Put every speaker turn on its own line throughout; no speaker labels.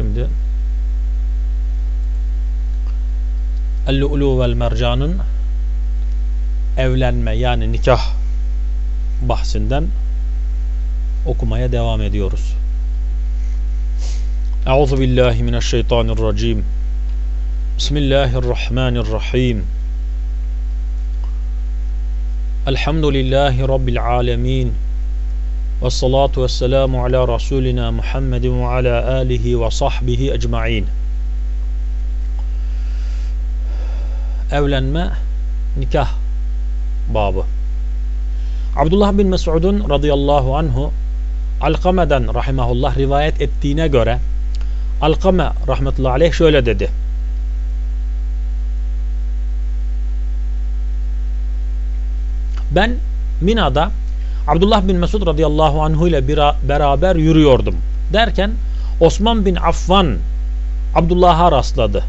Şimdi El-Lu'lu vel Mercan'ın evlenme yani nikah bahsinden okumaya devam ediyoruz. Euzu billahi mineşşeytanirracim. Bismillahirrahmanirrahim. Elhamdülillahi rabbil alamin. Ve salatu ve selamu ala Rasulina Muhammedin ve ala alihi ve sahbihi ecma'in. Evlenme, nikah babı. Abdullah bin Mes'ud'un radıyallahu anhu Alkame'den rahimahullah rivayet ettiğine göre Alkame rahmetullahi aleyh şöyle dedi. Ben Mina'da Abdullah bin Mesud radıyallahu anhu ile beraber yürüyordum. Derken Osman bin Affan Abdullah'a rastladı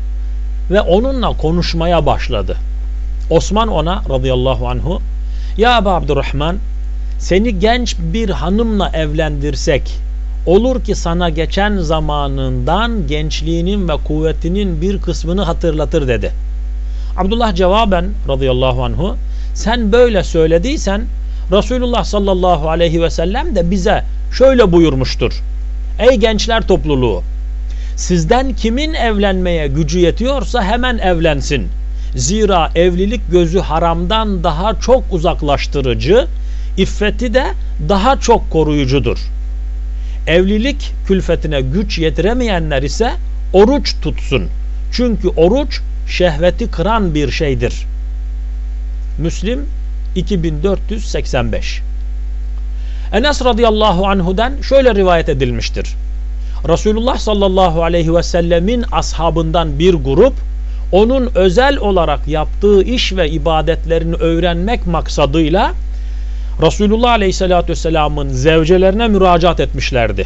ve onunla konuşmaya başladı. Osman ona radıyallahu anhu Ya Ebu Abdurrahman seni genç bir hanımla evlendirsek olur ki sana geçen zamanından gençliğinin ve kuvvetinin bir kısmını hatırlatır dedi. Abdullah cevaben radıyallahu anhu sen böyle söylediysen Resulullah sallallahu aleyhi ve sellem de bize şöyle buyurmuştur. Ey gençler topluluğu sizden kimin evlenmeye gücü yetiyorsa hemen evlensin. Zira evlilik gözü haramdan daha çok uzaklaştırıcı, iffeti de daha çok koruyucudur. Evlilik külfetine güç yetiremeyenler ise oruç tutsun. Çünkü oruç şehveti kıran bir şeydir. Müslim 2485 Enes radıyallahu anhu'dan şöyle rivayet edilmiştir. Resulullah sallallahu aleyhi ve sellemin ashabından bir grup onun özel olarak yaptığı iş ve ibadetlerini öğrenmek maksadıyla Resulullah aleyhissalatü vesselamın zevcelerine müracaat etmişlerdi.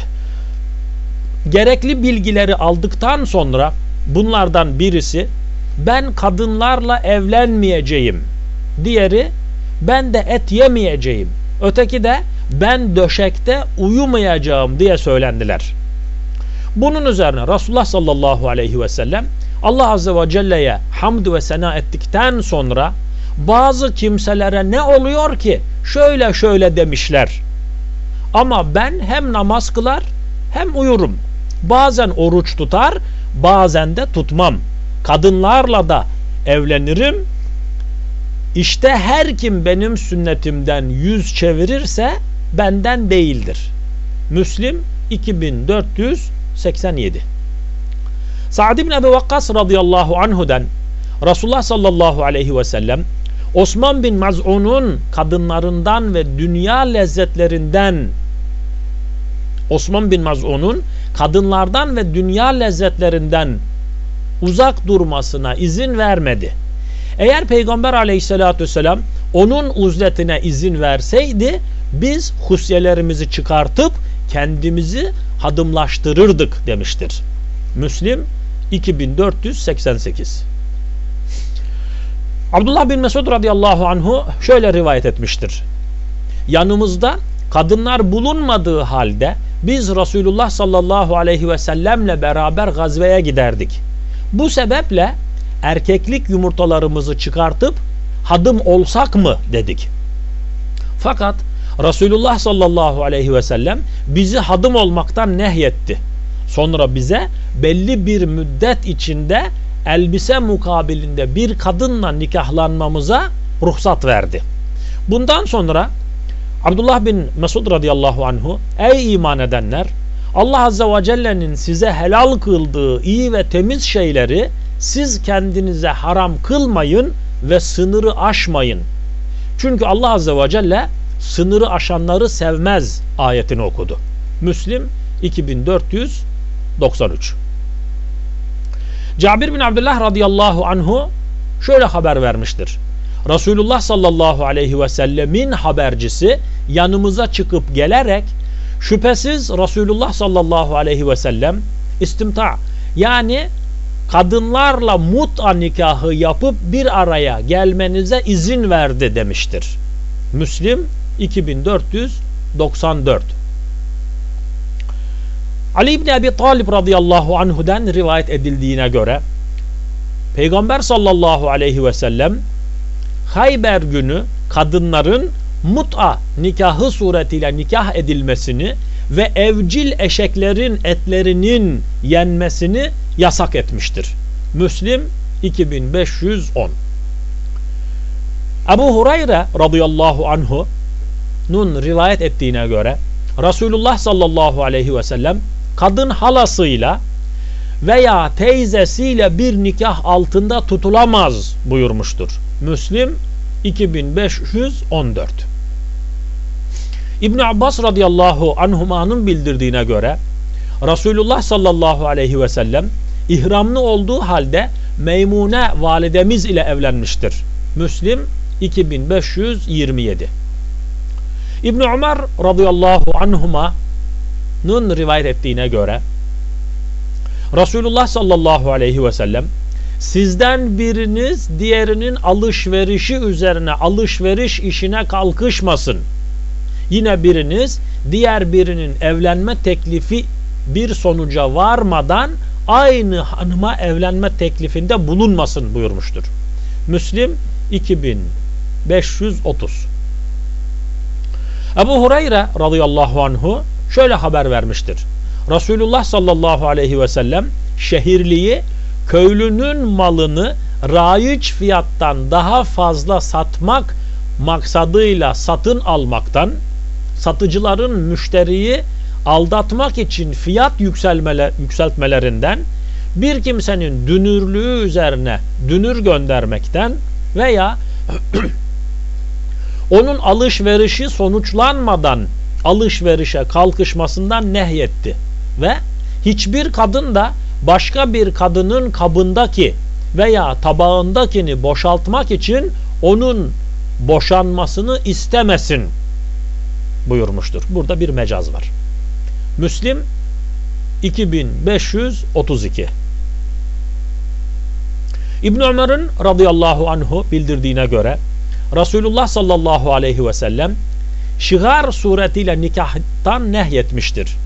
Gerekli bilgileri aldıktan sonra bunlardan birisi ben kadınlarla evlenmeyeceğim. Diğeri ben de et yemeyeceğim. Öteki de ben döşekte uyumayacağım diye söylendiler. Bunun üzerine Resulullah sallallahu aleyhi ve sellem Allah azze ve celle'ye hamd ve sena ettikten sonra bazı kimselere ne oluyor ki şöyle şöyle demişler. Ama ben hem namaz kılar hem uyurum. Bazen oruç tutar bazen de tutmam. Kadınlarla da evlenirim. İşte her kim benim sünnetimden yüz çevirirse benden değildir. Müslim 2487 Sa'd ibn Ebi Vakkas radıyallahu anhu'den Resulullah sallallahu aleyhi ve sellem Osman bin Maz'un'un kadınlarından ve dünya lezzetlerinden Osman bin Maz'un'un kadınlardan ve dünya lezzetlerinden uzak durmasına izin vermedi. Eğer Peygamber aleyhissalatü vesselam onun uzletine izin verseydi biz husyelerimizi çıkartıp kendimizi hadımlaştırırdık demiştir. Müslim 2488 Abdullah bin Mesud radıyallahu anhu şöyle rivayet etmiştir. Yanımızda kadınlar bulunmadığı halde biz Resulullah sallallahu aleyhi ve sellemle beraber gazveye giderdik. Bu sebeple erkeklik yumurtalarımızı çıkartıp hadım olsak mı dedik. Fakat Resulullah sallallahu aleyhi ve sellem bizi hadım olmaktan nehyetti. Sonra bize belli bir müddet içinde elbise mukabilinde bir kadınla nikahlanmamıza ruhsat verdi. Bundan sonra Abdullah bin Mesud radıyallahu anhu ey iman edenler Allah azze ve celle'nin size helal kıldığı iyi ve temiz şeyleri siz kendinize haram kılmayın ve sınırı aşmayın. Çünkü Allah azze ve celle sınırı aşanları sevmez ayetini okudu. Müslim 2493 Cabir bin Abdullah radıyallahu anhu şöyle haber vermiştir. Resulullah sallallahu aleyhi ve sellemin habercisi yanımıza çıkıp gelerek şüphesiz Resulullah sallallahu aleyhi ve sellem istimta yani kadınlarla mut'a nikahı yapıp bir araya gelmenize izin verdi demiştir. Müslim 2494 Ali İbni Ebi Talib radıyallahu anhu'den rivayet edildiğine göre Peygamber sallallahu aleyhi ve sellem Hayber günü kadınların mut'a nikahı suretiyle nikah edilmesini ve evcil eşeklerin etlerinin yenmesini yasak etmiştir. Müslim 2510 Ebu Hureyre radıyallahu anhu'nun rivayet ettiğine göre Resulullah sallallahu aleyhi ve sellem kadın halasıyla veya teyzesiyle bir nikah altında tutulamaz buyurmuştur. Müslim 2514 İbn Abbas radıyallahu anhumanın bildirdiğine göre Resulullah sallallahu aleyhi ve sellem ihramlı olduğu halde Meymune validemiz ile evlenmiştir. Müslim 2527 İbn Ömer radıyallahu anhuma'nın rivayet ettiğine göre Resulullah sallallahu aleyhi ve sellem sizden biriniz diğerinin alışverişi üzerine alışveriş işine kalkışmasın. Yine biriniz diğer birinin evlenme teklifi bir sonuca varmadan aynı hanıma evlenme teklifinde bulunmasın buyurmuştur. Müslim 2530 Ebu Hureyre radıyallahu anhu şöyle haber vermiştir. Resulullah sallallahu aleyhi ve sellem şehirliyi köylünün malını raiç fiyattan daha fazla satmak maksadıyla satın almaktan, satıcıların müşteriyi aldatmak için fiyat yükselmeler, yükseltmelerinden, bir kimsenin dünürlüğü üzerine dünür göndermekten veya onun alışverişi sonuçlanmadan alışverişe kalkışmasından nehyetti. Ve hiçbir kadın da başka bir kadının kabındaki veya tabağındakini boşaltmak için onun boşanmasını istemesin buyurmuştur. Burada bir mecaz var. Müslim 2532 İbn Ömer'in radıyallahu anhu bildirdiğine göre Resulullah sallallahu aleyhi ve sellem şigar suretiyle nikahtan nehyetmiştir.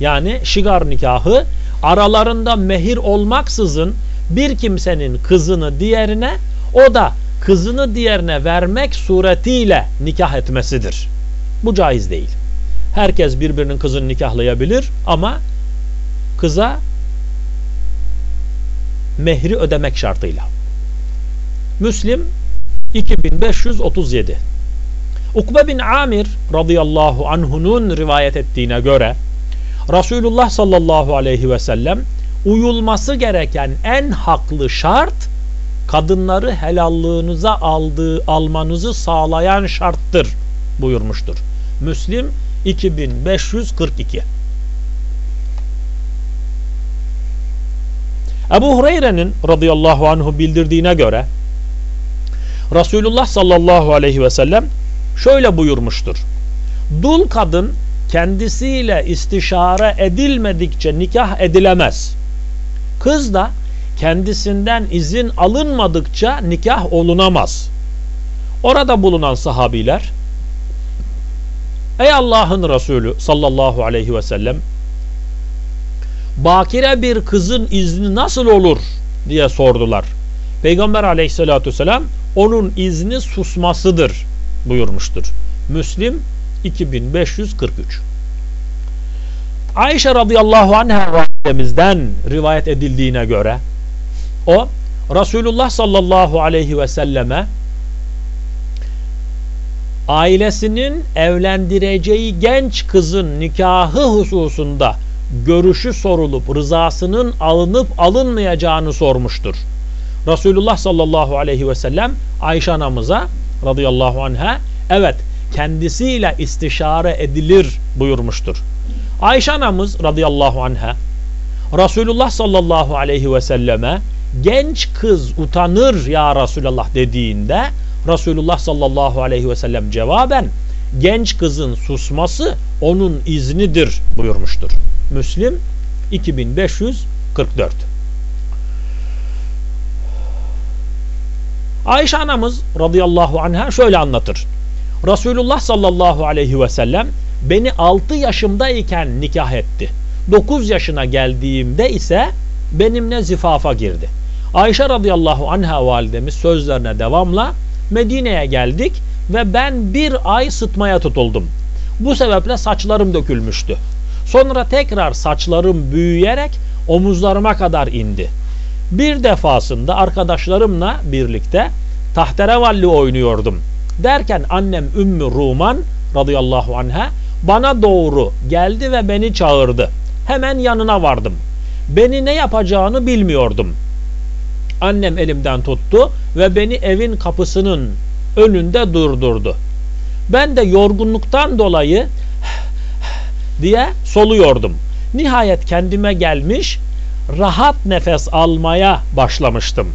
Yani şigar nikahı aralarında mehir olmaksızın bir kimsenin kızını diğerine o da kızını diğerine vermek suretiyle nikah etmesidir. Bu caiz değil. Herkes birbirinin kızını nikahlayabilir ama kıza mehri ödemek şartıyla. Müslim 2537 Ukbe bin Amir radıyallahu anhunun rivayet ettiğine göre Resulullah sallallahu aleyhi ve sellem uyulması gereken en haklı şart kadınları helallığınıza aldığı almanızı sağlayan şarttır buyurmuştur. Müslim 2542 Ebu Hureyre'nin radıyallahu anhu bildirdiğine göre Resulullah sallallahu aleyhi ve sellem şöyle buyurmuştur. Dul kadın kendisiyle istişare edilmedikçe nikah edilemez. Kız da kendisinden izin alınmadıkça nikah olunamaz. Orada bulunan sahabiler Ey Allah'ın Resulü sallallahu aleyhi ve sellem bakire bir kızın izni nasıl olur diye sordular. Peygamber aleyhissalatü vesselam onun izni susmasıdır buyurmuştur. Müslim 2543 Ayşe radıyallahu anha validemizden rivayet edildiğine göre o Resulullah sallallahu aleyhi ve selleme ailesinin evlendireceği genç kızın nikahı hususunda görüşü sorulup rızasının alınıp alınmayacağını sormuştur. Resulullah sallallahu aleyhi ve sellem Ayşe anamıza radıyallahu anha evet kendisiyle istişare edilir buyurmuştur. Ayşe anamız radıyallahu anha Resulullah sallallahu aleyhi ve selleme genç kız utanır ya Resulullah dediğinde Resulullah sallallahu aleyhi ve sellem cevaben genç kızın susması onun iznidir buyurmuştur. Müslim 2544 Ayşe anamız radıyallahu anha şöyle anlatır. Resulullah sallallahu aleyhi ve sellem beni 6 yaşımdayken nikah etti. 9 yaşına geldiğimde ise benimle zifafa girdi. Ayşe radıyallahu anha validemiz sözlerine devamla Medine'ye geldik ve ben bir ay sıtmaya tutuldum. Bu sebeple saçlarım dökülmüştü. Sonra tekrar saçlarım büyüyerek omuzlarıma kadar indi. Bir defasında arkadaşlarımla birlikte tahterevalli oynuyordum. Derken annem Ümmü Ruman radıyallahu anha bana doğru geldi ve beni çağırdı. Hemen yanına vardım. Beni ne yapacağını bilmiyordum. Annem elimden tuttu ve beni evin kapısının önünde durdurdu. Ben de yorgunluktan dolayı diye soluyordum. Nihayet kendime gelmiş, rahat nefes almaya başlamıştım.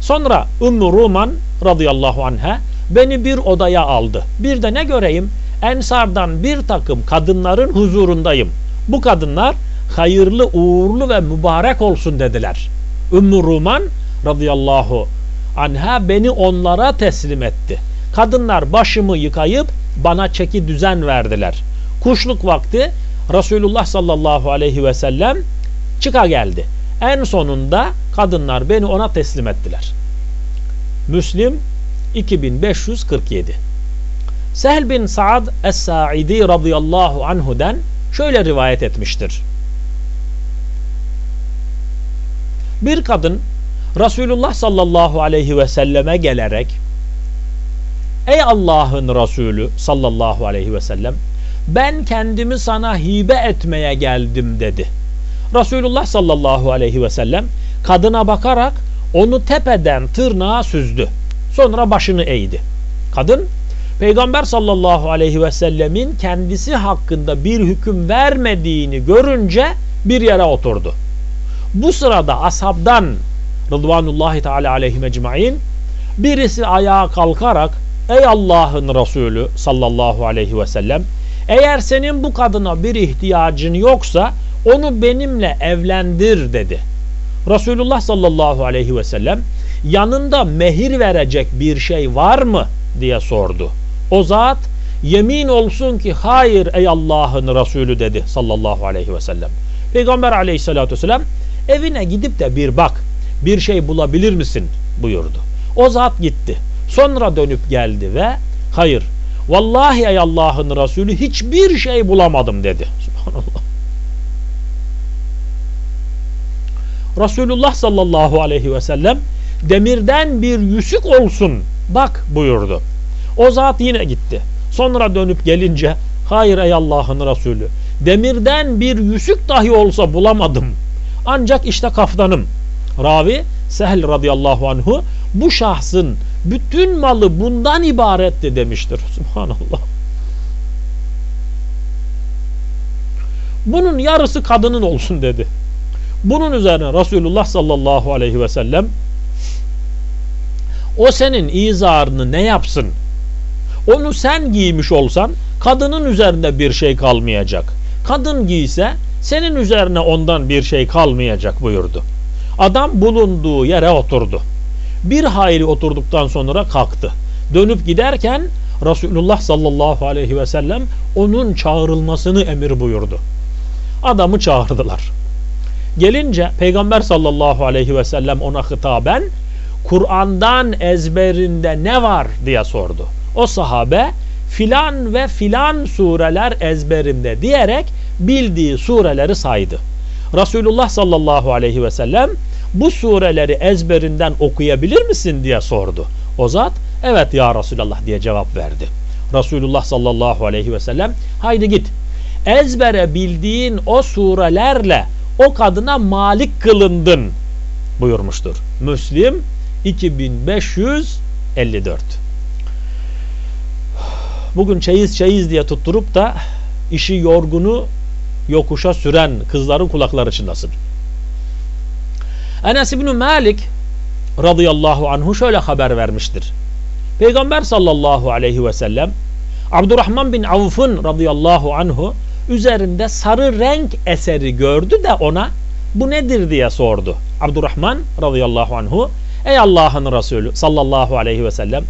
Sonra Ümmü Ruman radıyallahu anha beni bir odaya aldı. Bir de ne göreyim? Ensardan bir takım kadınların huzurundayım. Bu kadınlar hayırlı, uğurlu ve mübarek olsun dediler. Ümmü Ruman radıyallahu anha beni onlara teslim etti. Kadınlar başımı yıkayıp bana çeki düzen verdiler. Kuşluk vakti Resulullah sallallahu aleyhi ve sellem çıka geldi. En sonunda kadınlar beni ona teslim ettiler. Müslim 2547 Sehl bin Sa'd Es-Sa'idi radıyallahu anhu'den şöyle rivayet etmiştir. Bir kadın Resulullah sallallahu aleyhi ve selleme gelerek Ey Allah'ın Resulü sallallahu aleyhi ve sellem ben kendimi sana hibe etmeye geldim dedi. Resulullah sallallahu aleyhi ve sellem kadına bakarak onu tepeden tırnağa süzdü. Sonra başını eğdi. Kadın Peygamber sallallahu aleyhi ve sellemin kendisi hakkında bir hüküm vermediğini görünce bir yere oturdu. Bu sırada ashabdan Rıdvanullahi Teala aleyhi mecmain birisi ayağa kalkarak Ey Allah'ın Resulü sallallahu aleyhi ve sellem eğer senin bu kadına bir ihtiyacın yoksa onu benimle evlendir dedi. Resulullah sallallahu aleyhi ve sellem yanında mehir verecek bir şey var mı diye sordu. O zat yemin olsun ki hayır ey Allah'ın Resulü dedi sallallahu aleyhi ve sellem. Peygamber aleyhissalatü vesselam evine gidip de bir bak bir şey bulabilir misin buyurdu. O zat gitti. Sonra dönüp geldi ve hayır vallahi ey Allah'ın Resulü hiçbir şey bulamadım dedi. Subhanallah. Resulullah sallallahu aleyhi ve sellem demirden bir yüzük olsun bak buyurdu. O zat yine gitti. Sonra dönüp gelince hayır ey Allah'ın Resulü demirden bir yüzük dahi olsa bulamadım. Ancak işte kaftanım. Ravi Sehl radıyallahu anhu bu şahsın bütün malı bundan ibaretti demiştir. Subhanallah. Bunun yarısı kadının olsun dedi. Bunun üzerine Resulullah sallallahu aleyhi ve sellem o senin izarını ne yapsın? Onu sen giymiş olsan kadının üzerinde bir şey kalmayacak. Kadın giyse senin üzerine ondan bir şey kalmayacak buyurdu. Adam bulunduğu yere oturdu. Bir hayli oturduktan sonra kalktı. Dönüp giderken Resulullah sallallahu aleyhi ve sellem onun çağrılmasını emir buyurdu. Adamı çağırdılar. Gelince Peygamber sallallahu aleyhi ve sellem ona hitaben Kur'an'dan ezberinde ne var diye sordu. O sahabe filan ve filan sureler ezberimde diyerek bildiği sureleri saydı. Resulullah sallallahu aleyhi ve sellem bu sureleri ezberinden okuyabilir misin diye sordu. O zat evet ya Resulallah diye cevap verdi. Resulullah sallallahu aleyhi ve sellem haydi git ezbere bildiğin o surelerle o kadına malik kılındın buyurmuştur. Müslim 2554 Bugün çeyiz çeyiz diye tutturup da işi yorgunu yokuşa süren kızların kulakları çınlasın. Enes İbni Malik radıyallahu anhu şöyle haber vermiştir. Peygamber sallallahu aleyhi ve sellem Abdurrahman bin Avf'ın radıyallahu anhu üzerinde sarı renk eseri gördü de ona bu nedir diye sordu. Abdurrahman radıyallahu anhu ey Allah'ın Resulü sallallahu aleyhi ve sellem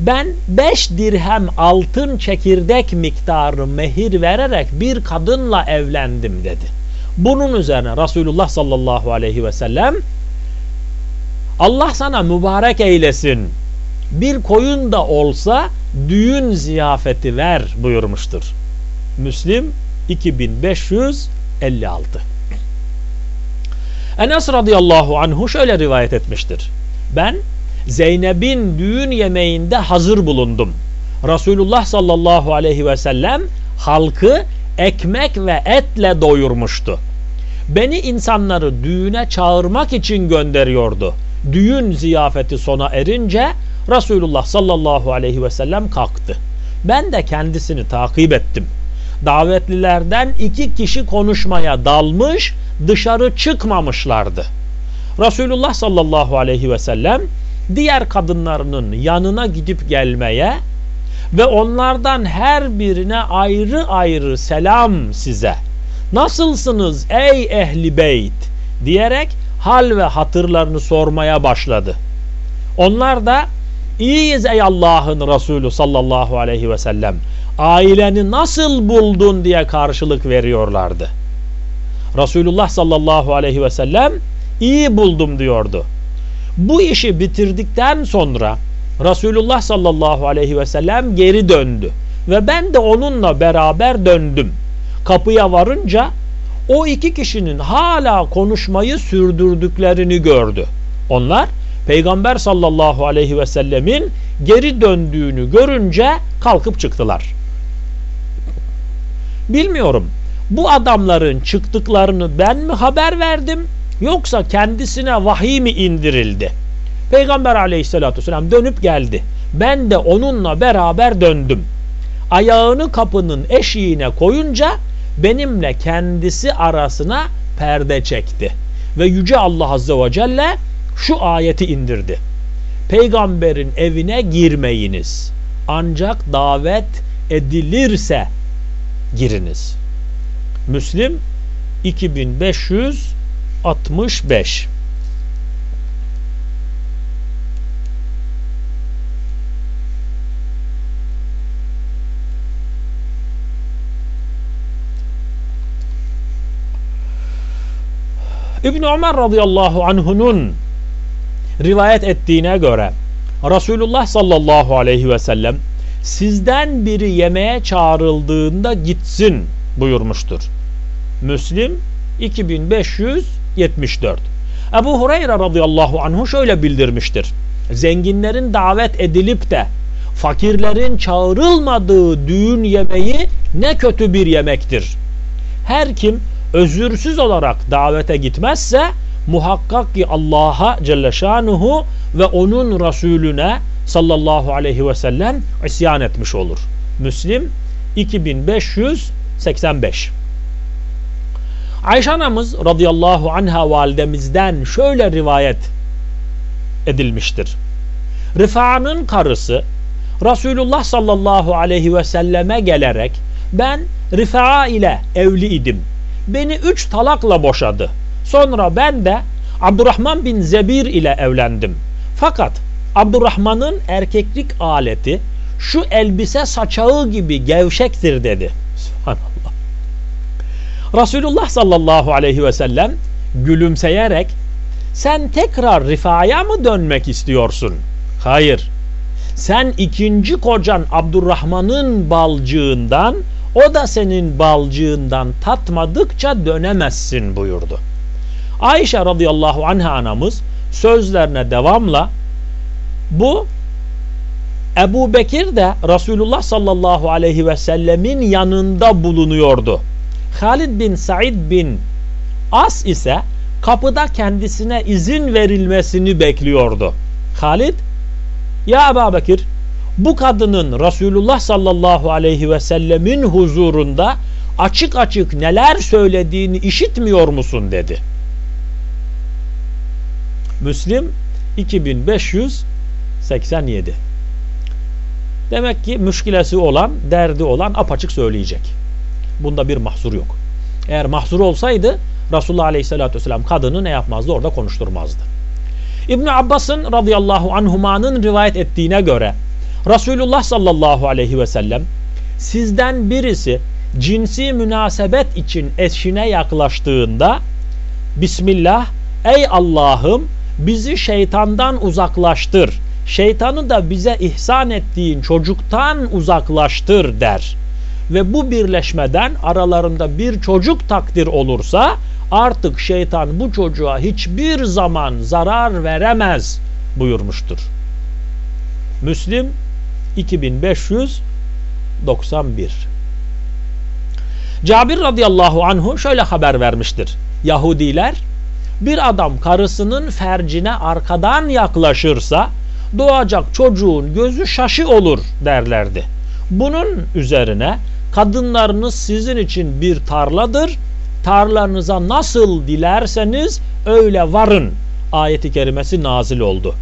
ben 5 dirhem altın çekirdek miktarı mehir vererek bir kadınla evlendim dedi. Bunun üzerine Resulullah sallallahu aleyhi ve sellem Allah sana mübarek eylesin bir koyun da olsa düğün ziyafeti ver buyurmuştur. Müslim 2556 Enes radıyallahu anhu şöyle rivayet etmiştir. Ben Zeynep'in düğün yemeğinde hazır bulundum. Resulullah sallallahu aleyhi ve sellem halkı ekmek ve etle doyurmuştu. Beni insanları düğüne çağırmak için gönderiyordu. Düğün ziyafeti sona erince Resulullah sallallahu aleyhi ve sellem kalktı. Ben de kendisini takip ettim. Davetlilerden iki kişi konuşmaya dalmış, dışarı çıkmamışlardı. Resulullah sallallahu aleyhi ve sellem diğer kadınlarının yanına gidip gelmeye ve onlardan her birine ayrı ayrı selam size. Nasılsınız ey ehli beyt diyerek hal ve hatırlarını sormaya başladı. Onlar da iyiyiz ey Allah'ın Resulü sallallahu aleyhi ve sellem. Aileni nasıl buldun diye karşılık veriyorlardı. Resulullah sallallahu aleyhi ve sellem iyi buldum diyordu. Bu işi bitirdikten sonra Resulullah sallallahu aleyhi ve sellem geri döndü ve ben de onunla beraber döndüm. Kapıya varınca o iki kişinin hala konuşmayı sürdürdüklerini gördü. Onlar Peygamber sallallahu aleyhi ve sellemin geri döndüğünü görünce kalkıp çıktılar. Bilmiyorum bu adamların çıktıklarını ben mi haber verdim yoksa kendisine vahiy mi indirildi? Peygamber aleyhissalatü vesselam dönüp geldi. Ben de onunla beraber döndüm. Ayağını kapının eşiğine koyunca benimle kendisi arasına perde çekti. Ve Yüce Allah Azze ve Celle şu ayeti indirdi. Peygamberin evine girmeyiniz. Ancak davet edilirse giriniz. Müslim 2565 İbn Ömer radıyallahu anhunun rivayet ettiğine göre Resulullah sallallahu aleyhi ve sellem sizden biri yemeğe çağrıldığında gitsin buyurmuştur. Müslim 2574 Ebu Hureyre radıyallahu anhu şöyle bildirmiştir. Zenginlerin davet edilip de fakirlerin çağrılmadığı düğün yemeği ne kötü bir yemektir. Her kim özürsüz olarak davete gitmezse muhakkak ki Allah'a Celle Şanuhu ve onun Resulüne sallallahu aleyhi ve sellem isyan etmiş olur. Müslim 2585 Ayşe anamız radıyallahu anha validemizden şöyle rivayet edilmiştir. Rifa'nın karısı Resulullah sallallahu aleyhi ve selleme gelerek ben Rifa'a ile evli idim. Beni üç talakla boşadı. Sonra ben de Abdurrahman bin Zebir ile evlendim. Fakat Abdurrahman'ın erkeklik aleti şu elbise saçağı gibi gevşektir dedi. Resulullah sallallahu aleyhi ve sellem gülümseyerek sen tekrar rifaya mı dönmek istiyorsun? Hayır. Sen ikinci kocan Abdurrahman'ın balcığından o da senin balcığından tatmadıkça dönemezsin buyurdu. Ayşe radıyallahu anha anamız sözlerine devamla bu Ebu Bekir de Resulullah sallallahu aleyhi ve sellemin yanında bulunuyordu. Halid bin Said bin As ise kapıda kendisine izin verilmesini bekliyordu. Halid, ya Ebu Bekir bu kadının Resulullah sallallahu aleyhi ve sellemin huzurunda açık açık neler söylediğini işitmiyor musun dedi. Müslim 2587 Demek ki müşkilesi olan, derdi olan apaçık söyleyecek. Bunda bir mahsur yok. Eğer mahsur olsaydı Resulullah Aleyhisselatü Vesselam kadını ne yapmazdı? Orada konuşturmazdı. İbn Abbas'ın radıyallahu anhumanın rivayet ettiğine göre Resulullah sallallahu aleyhi ve sellem sizden birisi cinsi münasebet için eşine yaklaştığında Bismillah ey Allah'ım bizi şeytandan uzaklaştır. Şeytanı da bize ihsan ettiğin çocuktan uzaklaştır der. Ve bu birleşmeden aralarında bir çocuk takdir olursa artık şeytan bu çocuğa hiçbir zaman zarar veremez buyurmuştur. Müslim 2591 Cabir radıyallahu anhu şöyle haber vermiştir. Yahudiler bir adam karısının fercine arkadan yaklaşırsa doğacak çocuğun gözü şaşı olur derlerdi. Bunun üzerine kadınlarınız sizin için bir tarladır. Tarlanıza nasıl dilerseniz öyle varın ayeti kerimesi nazil oldu.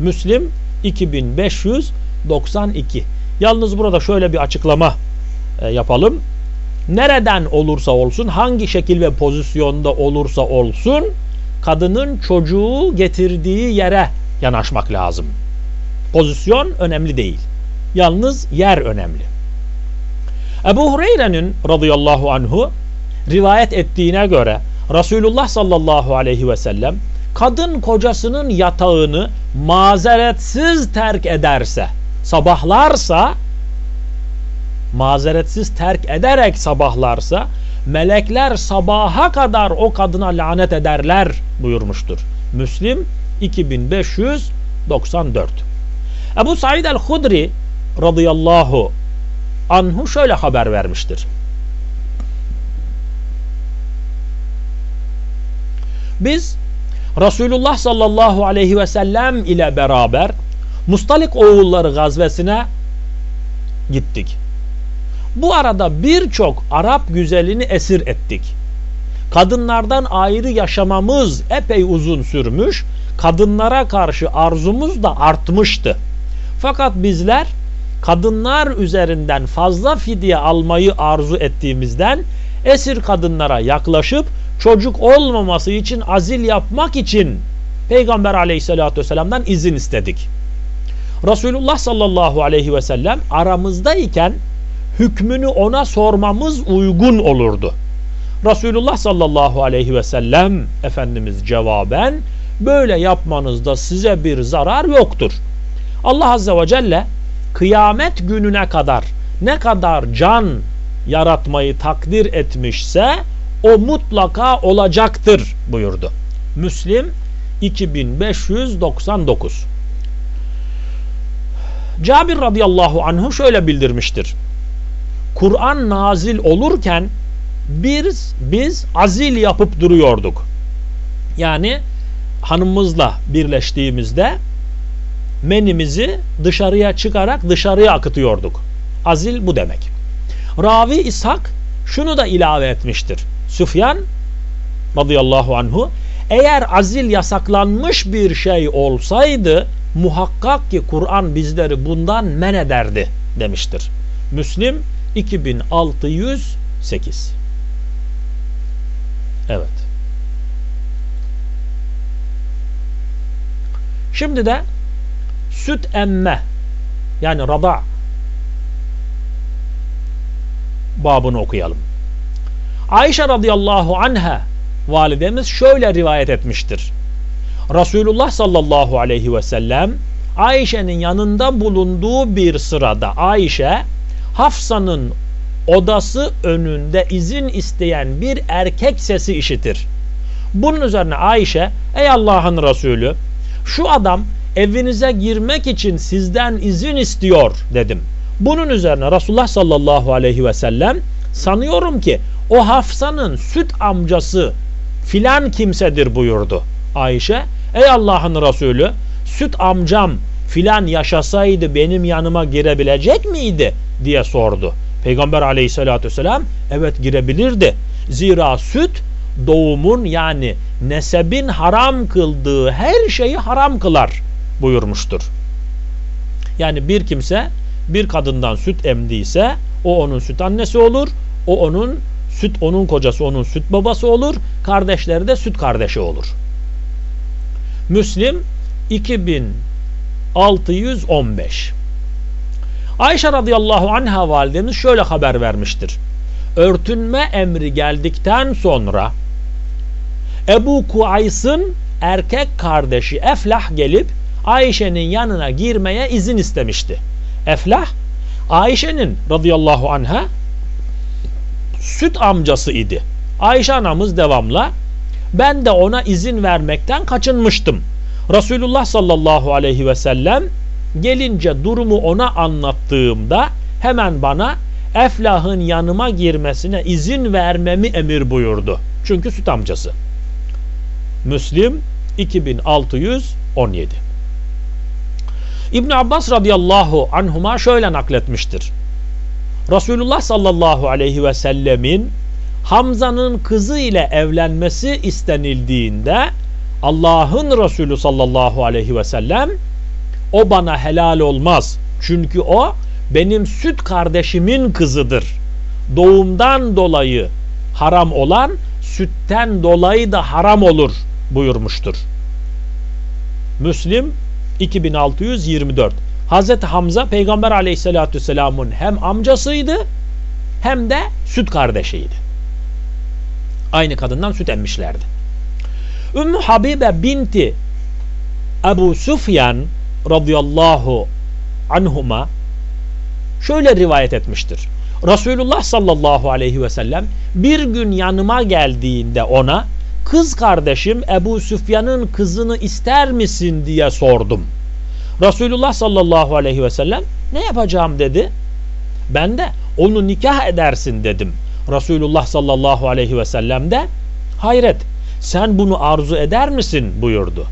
Müslim 2592. Yalnız burada şöyle bir açıklama e, yapalım. Nereden olursa olsun, hangi şekil ve pozisyonda olursa olsun kadının çocuğu getirdiği yere yanaşmak lazım. Pozisyon önemli değil. Yalnız yer önemli. Ebu Hureyre'nin radıyallahu anhu rivayet ettiğine göre Resulullah sallallahu aleyhi ve sellem kadın kocasının yatağını mazeretsiz terk ederse, sabahlarsa mazeretsiz terk ederek sabahlarsa melekler sabaha kadar o kadına lanet ederler buyurmuştur. Müslim 2594 Ebu Said el-Hudri radıyallahu anhu şöyle haber vermiştir. Biz Resulullah sallallahu aleyhi ve sellem ile beraber Mustalik oğulları gazvesine gittik. Bu arada birçok Arap güzelini esir ettik. Kadınlardan ayrı yaşamamız epey uzun sürmüş, kadınlara karşı arzumuz da artmıştı. Fakat bizler kadınlar üzerinden fazla fidye almayı arzu ettiğimizden esir kadınlara yaklaşıp çocuk olmaması için azil yapmak için Peygamber aleyhissalatü vesselam'dan izin istedik. Resulullah sallallahu aleyhi ve sellem aramızdayken hükmünü ona sormamız uygun olurdu. Resulullah sallallahu aleyhi ve sellem Efendimiz cevaben böyle yapmanızda size bir zarar yoktur. Allah azze ve celle kıyamet gününe kadar ne kadar can yaratmayı takdir etmişse o mutlaka olacaktır buyurdu. Müslim 2599 Cabir radıyallahu anhu şöyle bildirmiştir. Kur'an nazil olurken biz, biz azil yapıp duruyorduk. Yani hanımımızla birleştiğimizde menimizi dışarıya çıkarak dışarıya akıtıyorduk. Azil bu demek. Ravi İshak şunu da ilave etmiştir. Süfyan radıyallahu anhu eğer azil yasaklanmış bir şey olsaydı muhakkak ki Kur'an bizleri bundan men ederdi demiştir. Müslim 2608 Evet. Şimdi de süt emme yani rada babını okuyalım. Ayşe radıyallahu anha validemiz şöyle rivayet etmiştir. Resulullah sallallahu aleyhi ve sellem Ayşe'nin yanında bulunduğu bir sırada Ayşe Hafsa'nın odası önünde izin isteyen bir erkek sesi işitir. Bunun üzerine Ayşe ey Allah'ın Resulü şu adam evinize girmek için sizden izin istiyor dedim. Bunun üzerine Resulullah sallallahu aleyhi ve sellem sanıyorum ki o Hafsa'nın süt amcası filan kimsedir buyurdu. Ayşe ey Allah'ın Resulü süt amcam filan yaşasaydı benim yanıma girebilecek miydi diye sordu. Peygamber aleyhissalatü vesselam evet girebilirdi. Zira süt doğumun yani nesebin haram kıldığı her şeyi haram kılar buyurmuştur. Yani bir kimse bir kadından süt emdiyse o onun süt annesi olur. O onun süt onun kocası onun süt babası olur. Kardeşleri de süt kardeşi olur. Müslim 2615 Ayşe radıyallahu anha validemiz şöyle haber vermiştir. Örtünme emri geldikten sonra Ebu Kuays'ın erkek kardeşi Eflah gelip Ayşe'nin yanına girmeye izin istemişti. Eflah Ayşe'nin radıyallahu anha süt amcası idi. Ayşe anamız devamla ben de ona izin vermekten kaçınmıştım. Resulullah sallallahu aleyhi ve sellem gelince durumu ona anlattığımda hemen bana Eflah'ın yanıma girmesine izin vermemi emir buyurdu. Çünkü süt amcası. Müslim 2617 İbn Abbas radıyallahu anhuma şöyle nakletmiştir. Resulullah sallallahu aleyhi ve sellemin Hamza'nın kızı ile evlenmesi istenildiğinde Allah'ın Resulü sallallahu aleyhi ve sellem o bana helal olmaz. Çünkü o benim süt kardeşimin kızıdır. Doğumdan dolayı haram olan sütten dolayı da haram olur buyurmuştur. Müslim 2624 Hazreti Hamza Peygamber aleyhissalatü vesselamın hem amcasıydı hem de süt kardeşiydi. Aynı kadından süt emmişlerdi. Ümmü Habibe binti Ebu Sufyan radıyallahu anhuma şöyle rivayet etmiştir. Resulullah sallallahu aleyhi ve sellem bir gün yanıma geldiğinde ona kız kardeşim Ebu Süfyan'ın kızını ister misin diye sordum. Resulullah sallallahu aleyhi ve sellem ne yapacağım dedi. Ben de onu nikah edersin dedim. Resulullah sallallahu aleyhi ve sellem de hayret sen bunu arzu eder misin buyurdu.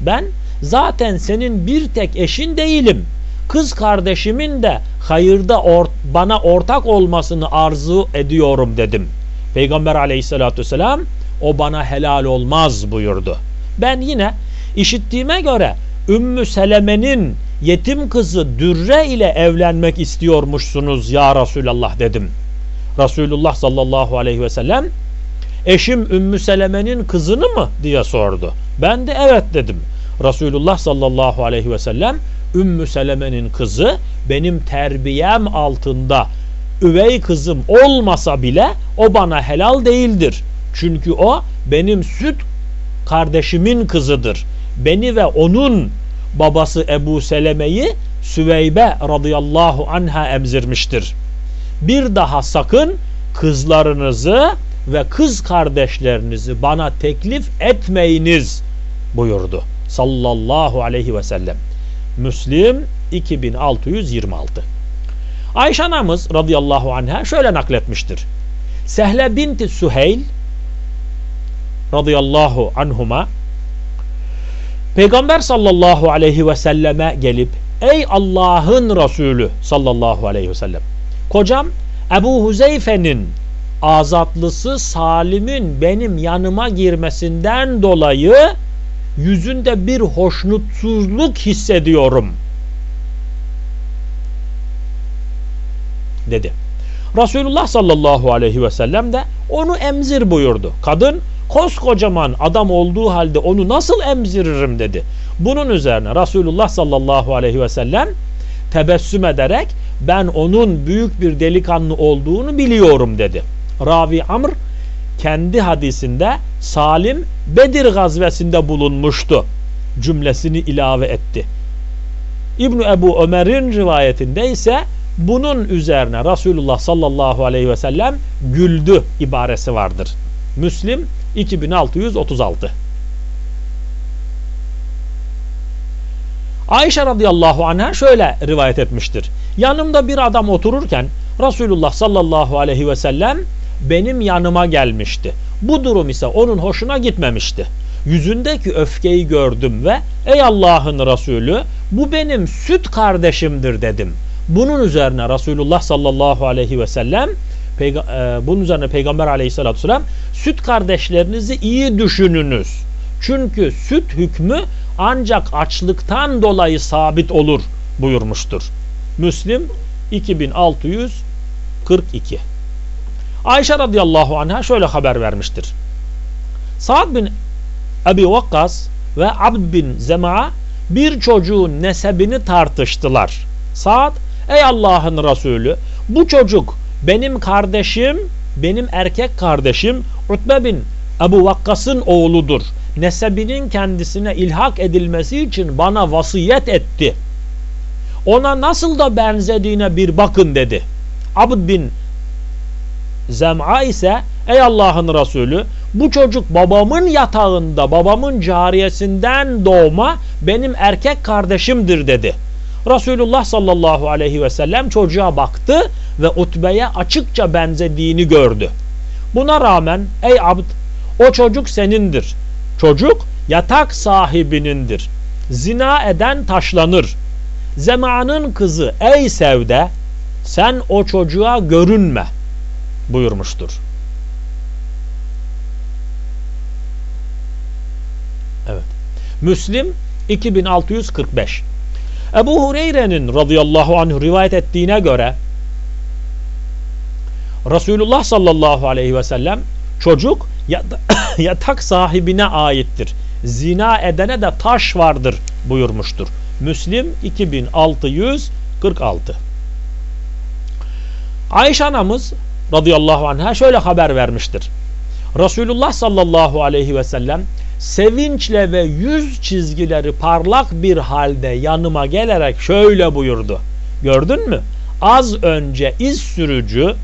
Ben zaten senin bir tek eşin değilim. Kız kardeşimin de hayırda or bana ortak olmasını arzu ediyorum dedim. Peygamber aleyhissalatü vesselam o bana helal olmaz buyurdu. Ben yine işittiğime göre Ümmü Seleme'nin yetim kızı Dürre ile evlenmek istiyormuşsunuz ya Resulallah dedim. Resulullah sallallahu aleyhi ve sellem eşim Ümmü Seleme'nin kızını mı diye sordu. Ben de evet dedim. Resulullah sallallahu aleyhi ve sellem Ümmü Seleme'nin kızı benim terbiyem altında üvey kızım olmasa bile o bana helal değildir. Çünkü o benim süt kardeşimin kızıdır. Beni ve onun babası Ebu Seleme'yi Süveybe radıyallahu anha emzirmiştir. Bir daha sakın kızlarınızı ve kız kardeşlerinizi bana teklif etmeyiniz buyurdu. Sallallahu aleyhi ve sellem. Müslim 2626 Ayşe anamız radıyallahu anha şöyle nakletmiştir. Sehle binti Süheyl radıyallahu anhuma Peygamber sallallahu aleyhi ve selleme gelip ey Allah'ın Resulü sallallahu aleyhi ve sellem kocam Ebu Huzeyfe'nin azatlısı Salim'in benim yanıma girmesinden dolayı yüzünde bir hoşnutsuzluk hissediyorum dedi. Resulullah sallallahu aleyhi ve sellem de onu emzir buyurdu. Kadın koskocaman adam olduğu halde onu nasıl emziririm dedi. Bunun üzerine Resulullah sallallahu aleyhi ve sellem tebessüm ederek ben onun büyük bir delikanlı olduğunu biliyorum dedi. Ravi Amr kendi hadisinde Salim Bedir gazvesinde bulunmuştu cümlesini ilave etti. İbni Ebu Ömer'in rivayetinde ise bunun üzerine Resulullah sallallahu aleyhi ve sellem güldü ibaresi vardır. Müslim 2636 Ayşe radıyallahu anha şöyle rivayet etmiştir. Yanımda bir adam otururken Resulullah sallallahu aleyhi ve sellem benim yanıma gelmişti. Bu durum ise onun hoşuna gitmemişti. Yüzündeki öfkeyi gördüm ve ey Allah'ın Resulü bu benim süt kardeşimdir dedim. Bunun üzerine Resulullah sallallahu aleyhi ve sellem Peyga e, bunun üzerine Peygamber aleyhissalatü vesselam süt kardeşlerinizi iyi düşününüz. Çünkü süt hükmü ancak açlıktan dolayı sabit olur buyurmuştur. Müslim 2642 Ayşe radıyallahu anha şöyle haber vermiştir. Sa'd bin Ebi Vakkas ve Abd bin Zema'a bir çocuğun nesebini tartıştılar. Sa'd Ey Allah'ın Resulü bu çocuk benim kardeşim, benim erkek kardeşim Utbe bin Ebu Vakkas'ın oğludur. Nesebinin kendisine ilhak edilmesi için bana vasiyet etti. Ona nasıl da benzediğine bir bakın dedi. Abd bin Zem'a ise ey Allah'ın Resulü bu çocuk babamın yatağında babamın cariyesinden doğma benim erkek kardeşimdir dedi. Resulullah sallallahu aleyhi ve sellem çocuğa baktı ve Utbe'ye açıkça benzediğini gördü. Buna rağmen ey abd o çocuk senindir. Çocuk yatak sahibinindir. Zina eden taşlanır. Zemanın kızı ey Sevde sen o çocuğa görünme buyurmuştur. Evet. Müslim 2645 Ebu Hureyre'nin radıyallahu anh rivayet ettiğine göre Resulullah sallallahu aleyhi ve sellem çocuk yatak sahibine aittir. Zina edene de taş vardır buyurmuştur. Müslim 2646 Ayşe anamız radıyallahu anh'a şöyle haber vermiştir. Resulullah sallallahu aleyhi ve sellem sevinçle ve yüz çizgileri parlak bir halde yanıma gelerek şöyle buyurdu. Gördün mü? Az önce iz sürücü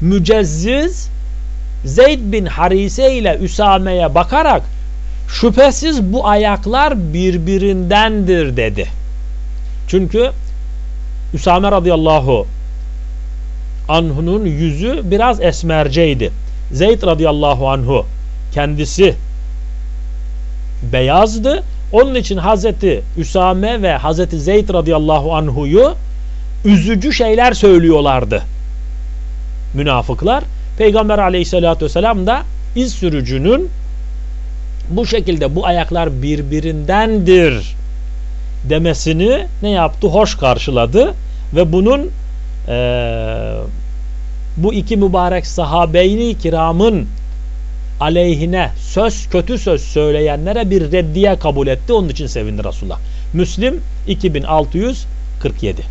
mücezziz Zeyd bin Harise ile Üsame'ye bakarak şüphesiz bu ayaklar birbirindendir dedi. Çünkü Üsame radıyallahu anhu'nun yüzü biraz esmerceydi. Zeyd radıyallahu anhu kendisi beyazdı. Onun için Hazreti Üsame ve Hazreti Zeyd radıyallahu anhu'yu üzücü şeyler söylüyorlardı. Münafıklar. Peygamber aleyhissalatü vesselam da iz sürücünün bu şekilde bu ayaklar birbirindendir demesini ne yaptı? Hoş karşıladı ve bunun e, bu iki mübarek sahabeyni kiramın aleyhine söz kötü söz söyleyenlere bir reddiye kabul etti. Onun için sevindi Resulullah. Müslim 2647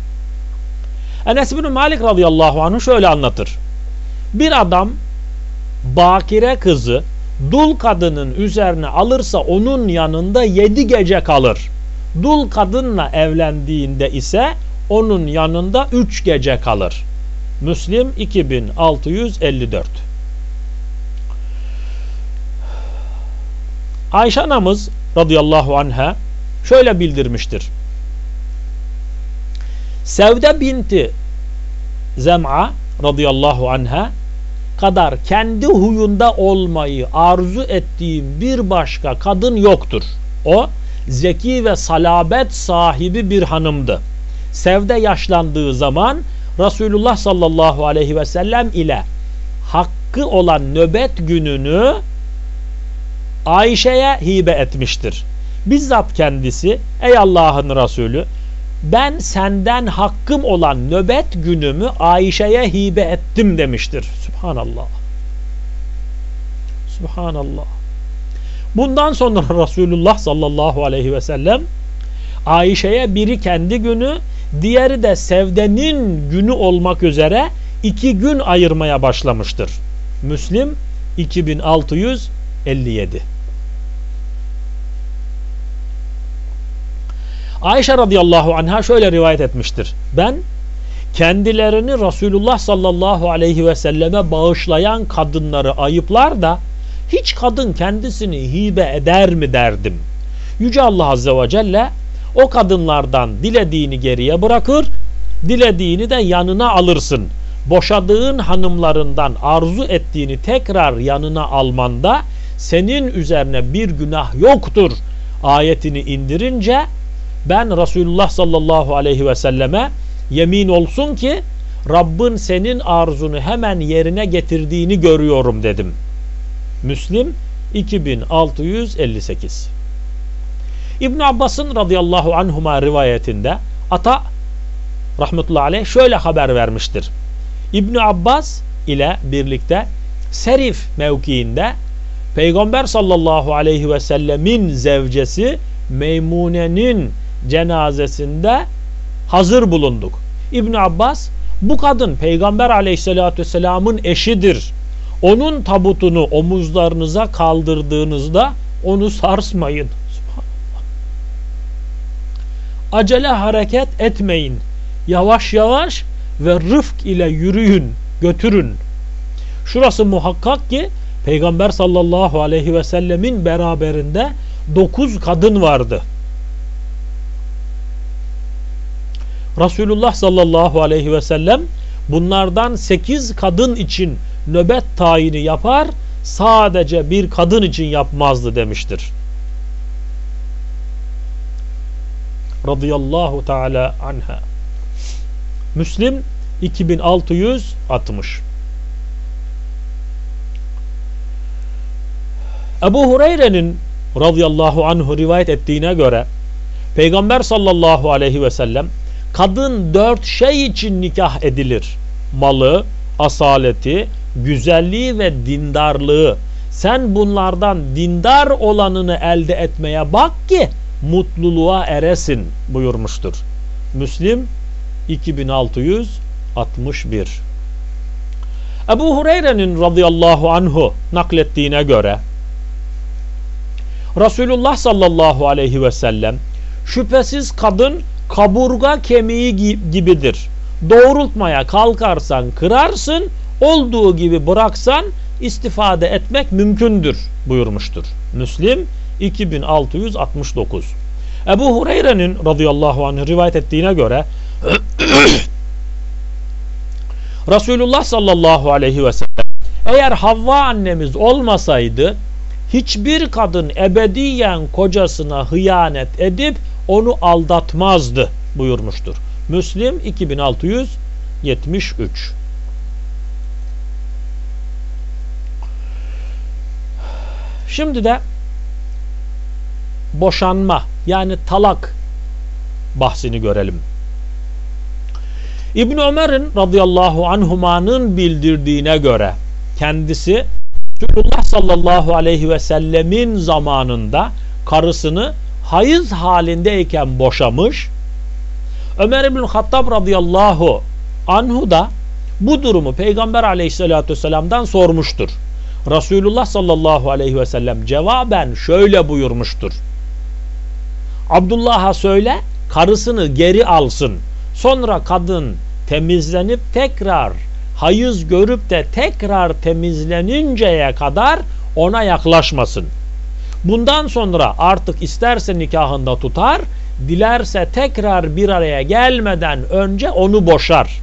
Enes bin Malik radıyallahu anh şöyle anlatır. Bir adam bakire kızı dul kadının üzerine alırsa onun yanında yedi gece kalır. Dul kadınla evlendiğinde ise onun yanında üç gece kalır. Müslim 2654 Ayşe anamız radıyallahu anha şöyle bildirmiştir. Sevde binti Zem'a radıyallahu anha kadar kendi huyunda olmayı arzu ettiğim bir başka kadın yoktur. O zeki ve salabet sahibi bir hanımdı. Sevde yaşlandığı zaman Resulullah sallallahu aleyhi ve sellem ile hakkı olan nöbet gününü Ayşe'ye hibe etmiştir. Bizzat kendisi ey Allah'ın Resulü ben senden hakkım olan nöbet günümü Ayşe'ye hibe ettim demiştir. Subhanallah. Subhanallah. Bundan sonra Resulullah sallallahu aleyhi ve sellem Ayşe'ye biri kendi günü, diğeri de Sevde'nin günü olmak üzere iki gün ayırmaya başlamıştır. Müslim 2657 Ayşe radıyallahu anha şöyle rivayet etmiştir. Ben kendilerini Resulullah sallallahu aleyhi ve selleme bağışlayan kadınları ayıplar da hiç kadın kendisini hibe eder mi derdim. Yüce Allah azze ve celle o kadınlardan dilediğini geriye bırakır, dilediğini de yanına alırsın. Boşadığın hanımlarından arzu ettiğini tekrar yanına almanda senin üzerine bir günah yoktur ayetini indirince ben Resulullah sallallahu aleyhi ve selleme yemin olsun ki Rabbin senin arzunu hemen yerine getirdiğini görüyorum dedim. Müslim 2658 İbn Abbas'ın radıyallahu anhuma rivayetinde Ata rahmetullahi aleyh şöyle haber vermiştir. İbn Abbas ile birlikte Serif mevkiinde Peygamber sallallahu aleyhi ve sellemin zevcesi Meymune'nin cenazesinde hazır bulunduk. İbn Abbas bu kadın Peygamber aleyhissalatü vesselamın eşidir. Onun tabutunu omuzlarınıza kaldırdığınızda onu sarsmayın. Acele hareket etmeyin. Yavaş yavaş ve rıfk ile yürüyün, götürün. Şurası muhakkak ki Peygamber sallallahu aleyhi ve sellemin beraberinde dokuz kadın vardı. Resulullah sallallahu aleyhi ve sellem bunlardan sekiz kadın için nöbet tayini yapar, sadece bir kadın için yapmazdı demiştir. Radıyallahu Teala anha. Müslim 2660 Ebu Hureyre'nin radıyallahu anhu rivayet ettiğine göre Peygamber sallallahu aleyhi ve sellem kadın dört şey için nikah edilir. Malı, asaleti, güzelliği ve dindarlığı. Sen bunlardan dindar olanını elde etmeye bak ki mutluluğa eresin buyurmuştur. Müslim 2661 Ebu Hureyre'nin radıyallahu anhu naklettiğine göre Resulullah sallallahu aleyhi ve sellem şüphesiz kadın kaburga kemiği gibidir. Doğrultmaya kalkarsan kırarsın, olduğu gibi bıraksan istifade etmek mümkündür buyurmuştur. Müslim 2669 Ebu Hureyre'nin radıyallahu anh rivayet ettiğine göre Resulullah sallallahu aleyhi ve sellem eğer Havva annemiz olmasaydı hiçbir kadın ebediyen kocasına hıyanet edip onu aldatmazdı buyurmuştur. Müslim 2673 Şimdi de boşanma yani talak bahsini görelim. İbn Ömer'in radıyallahu anhumanın bildirdiğine göre kendisi Resulullah sallallahu aleyhi ve sellemin zamanında karısını hayız halindeyken boşamış. Ömer İbn Hattab radıyallahu anhu da bu durumu Peygamber aleyhissalatü vesselam'dan sormuştur. Resulullah sallallahu aleyhi ve sellem cevaben şöyle buyurmuştur. Abdullah'a söyle karısını geri alsın. Sonra kadın temizlenip tekrar hayız görüp de tekrar temizleninceye kadar ona yaklaşmasın. Bundan sonra artık isterse nikahında tutar, dilerse tekrar bir araya gelmeden önce onu boşar.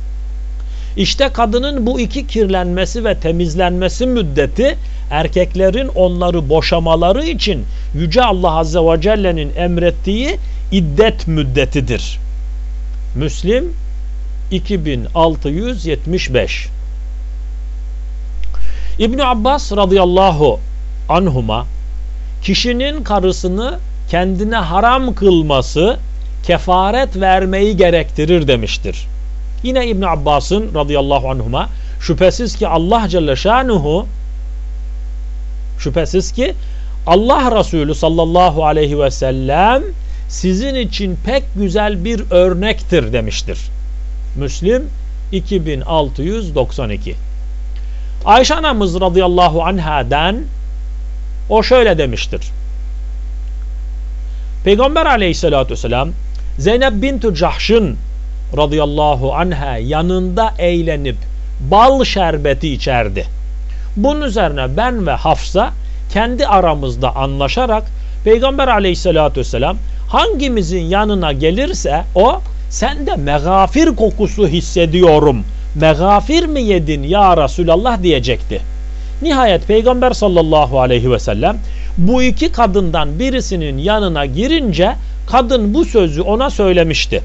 İşte kadının bu iki kirlenmesi ve temizlenmesi müddeti erkeklerin onları boşamaları için Yüce Allah Azze ve Celle'nin emrettiği iddet müddetidir. Müslim 2675 İbn Abbas radıyallahu anhuma kişinin karısını kendine haram kılması kefaret vermeyi gerektirir demiştir. Yine İbn Abbas'ın radıyallahu anhuma şüphesiz ki Allah Celle Şanuhu şüphesiz ki Allah Resulü sallallahu aleyhi ve sellem sizin için pek güzel bir örnektir demiştir. Müslim 2692 Ayşe anamız radıyallahu anhaden o şöyle demiştir. Peygamber aleyhissalatü vesselam Zeynep bintu Cahş'ın radıyallahu anha yanında eğlenip bal şerbeti içerdi. Bunun üzerine ben ve Hafsa kendi aramızda anlaşarak Peygamber aleyhissalatü vesselam hangimizin yanına gelirse o sen de megafir kokusu hissediyorum. Megafir mi yedin ya Resulallah diyecekti. Nihayet Peygamber sallallahu aleyhi ve sellem bu iki kadından birisinin yanına girince kadın bu sözü ona söylemişti.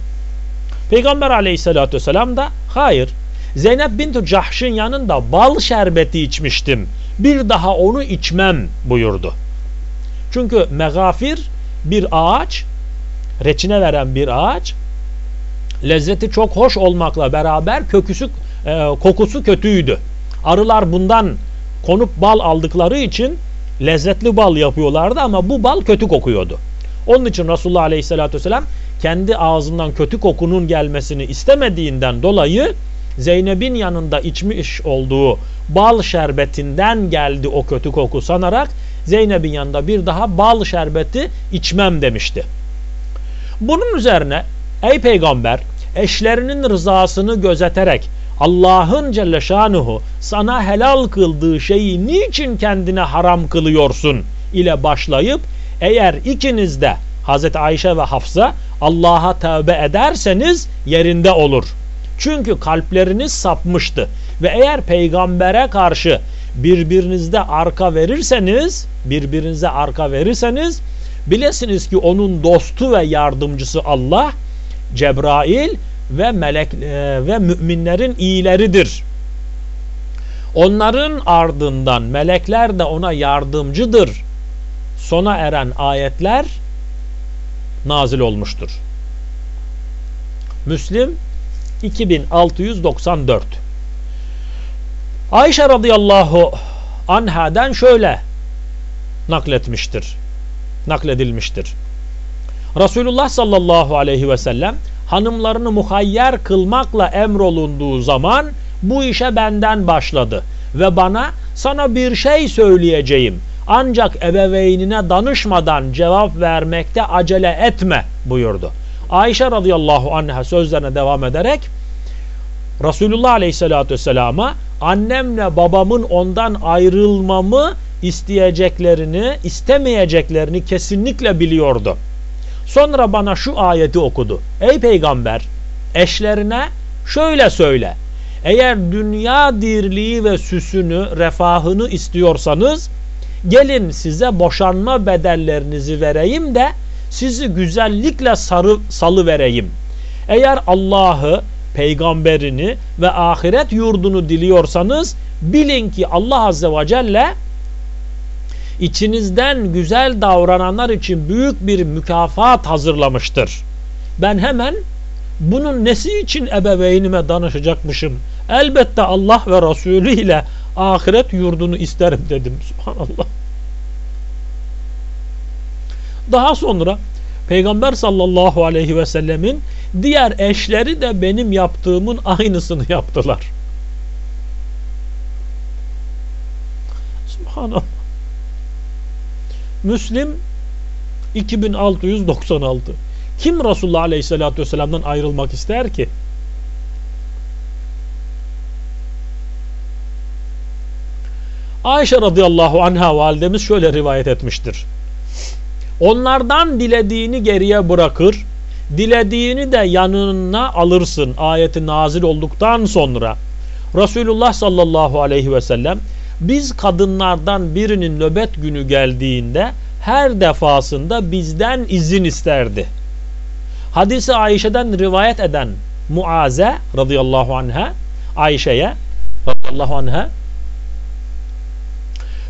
Peygamber aleyhissalatü vesselam da hayır Zeynep bintu Cahş'ın yanında bal şerbeti içmiştim. Bir daha onu içmem buyurdu. Çünkü megafir bir ağaç, reçine veren bir ağaç, lezzeti çok hoş olmakla beraber köküsü, e, kokusu kötüydü. Arılar bundan konup bal aldıkları için lezzetli bal yapıyorlardı ama bu bal kötü kokuyordu. Onun için Resulullah Aleyhisselatü Vesselam kendi ağzından kötü kokunun gelmesini istemediğinden dolayı Zeynep'in yanında içmiş olduğu bal şerbetinden geldi o kötü koku sanarak Zeynep'in yanında bir daha bal şerbeti içmem demişti. Bunun üzerine ey peygamber eşlerinin rızasını gözeterek Allah'ın Celle Şanuhu sana helal kıldığı şeyi niçin kendine haram kılıyorsun ile başlayıp eğer ikiniz de Hz. Ayşe ve Hafsa Allah'a tövbe ederseniz yerinde olur. Çünkü kalpleriniz sapmıştı ve eğer peygambere karşı birbirinizde arka verirseniz birbirinize arka verirseniz bilesiniz ki onun dostu ve yardımcısı Allah Cebrail ve melek e, ve müminlerin iyileridir. Onların ardından melekler de ona yardımcıdır. Sona eren ayetler nazil olmuştur. Müslim 2694 Ayşe radıyallahu anhaden şöyle nakletmiştir. Nakledilmiştir. Resulullah sallallahu aleyhi ve sellem hanımlarını muhayyer kılmakla emrolunduğu zaman bu işe benden başladı ve bana sana bir şey söyleyeceğim ancak ebeveynine danışmadan cevap vermekte acele etme buyurdu. Ayşe radıyallahu anha sözlerine devam ederek Resulullah aleyhissalatü vesselama annemle babamın ondan ayrılmamı isteyeceklerini, istemeyeceklerini kesinlikle biliyordu. Sonra bana şu ayeti okudu. Ey peygamber eşlerine şöyle söyle. Eğer dünya dirliği ve süsünü, refahını istiyorsanız gelin size boşanma bedellerinizi vereyim de sizi güzellikle sarı, salı vereyim. Eğer Allah'ı, peygamberini ve ahiret yurdunu diliyorsanız bilin ki Allah Azze ve Celle içinizden güzel davrananlar için büyük bir mükafat hazırlamıştır. Ben hemen bunun nesi için ebeveynime danışacakmışım? Elbette Allah ve Resulü ile ahiret yurdunu isterim dedim. Subhanallah. Daha sonra Peygamber sallallahu aleyhi ve sellemin diğer eşleri de benim yaptığımın aynısını yaptılar. Subhanallah. Müslim 2696. Kim Resulullah Aleyhisselatü Vesselam'dan ayrılmak ister ki? Ayşe radıyallahu anha validemiz şöyle rivayet etmiştir. Onlardan dilediğini geriye bırakır, dilediğini de yanına alırsın ayeti nazil olduktan sonra. Resulullah sallallahu aleyhi ve sellem biz kadınlardan birinin nöbet günü geldiğinde her defasında bizden izin isterdi. Hadisi Ayşe'den rivayet eden Muaze radıyallahu anha Ayşe'ye radıyallahu anha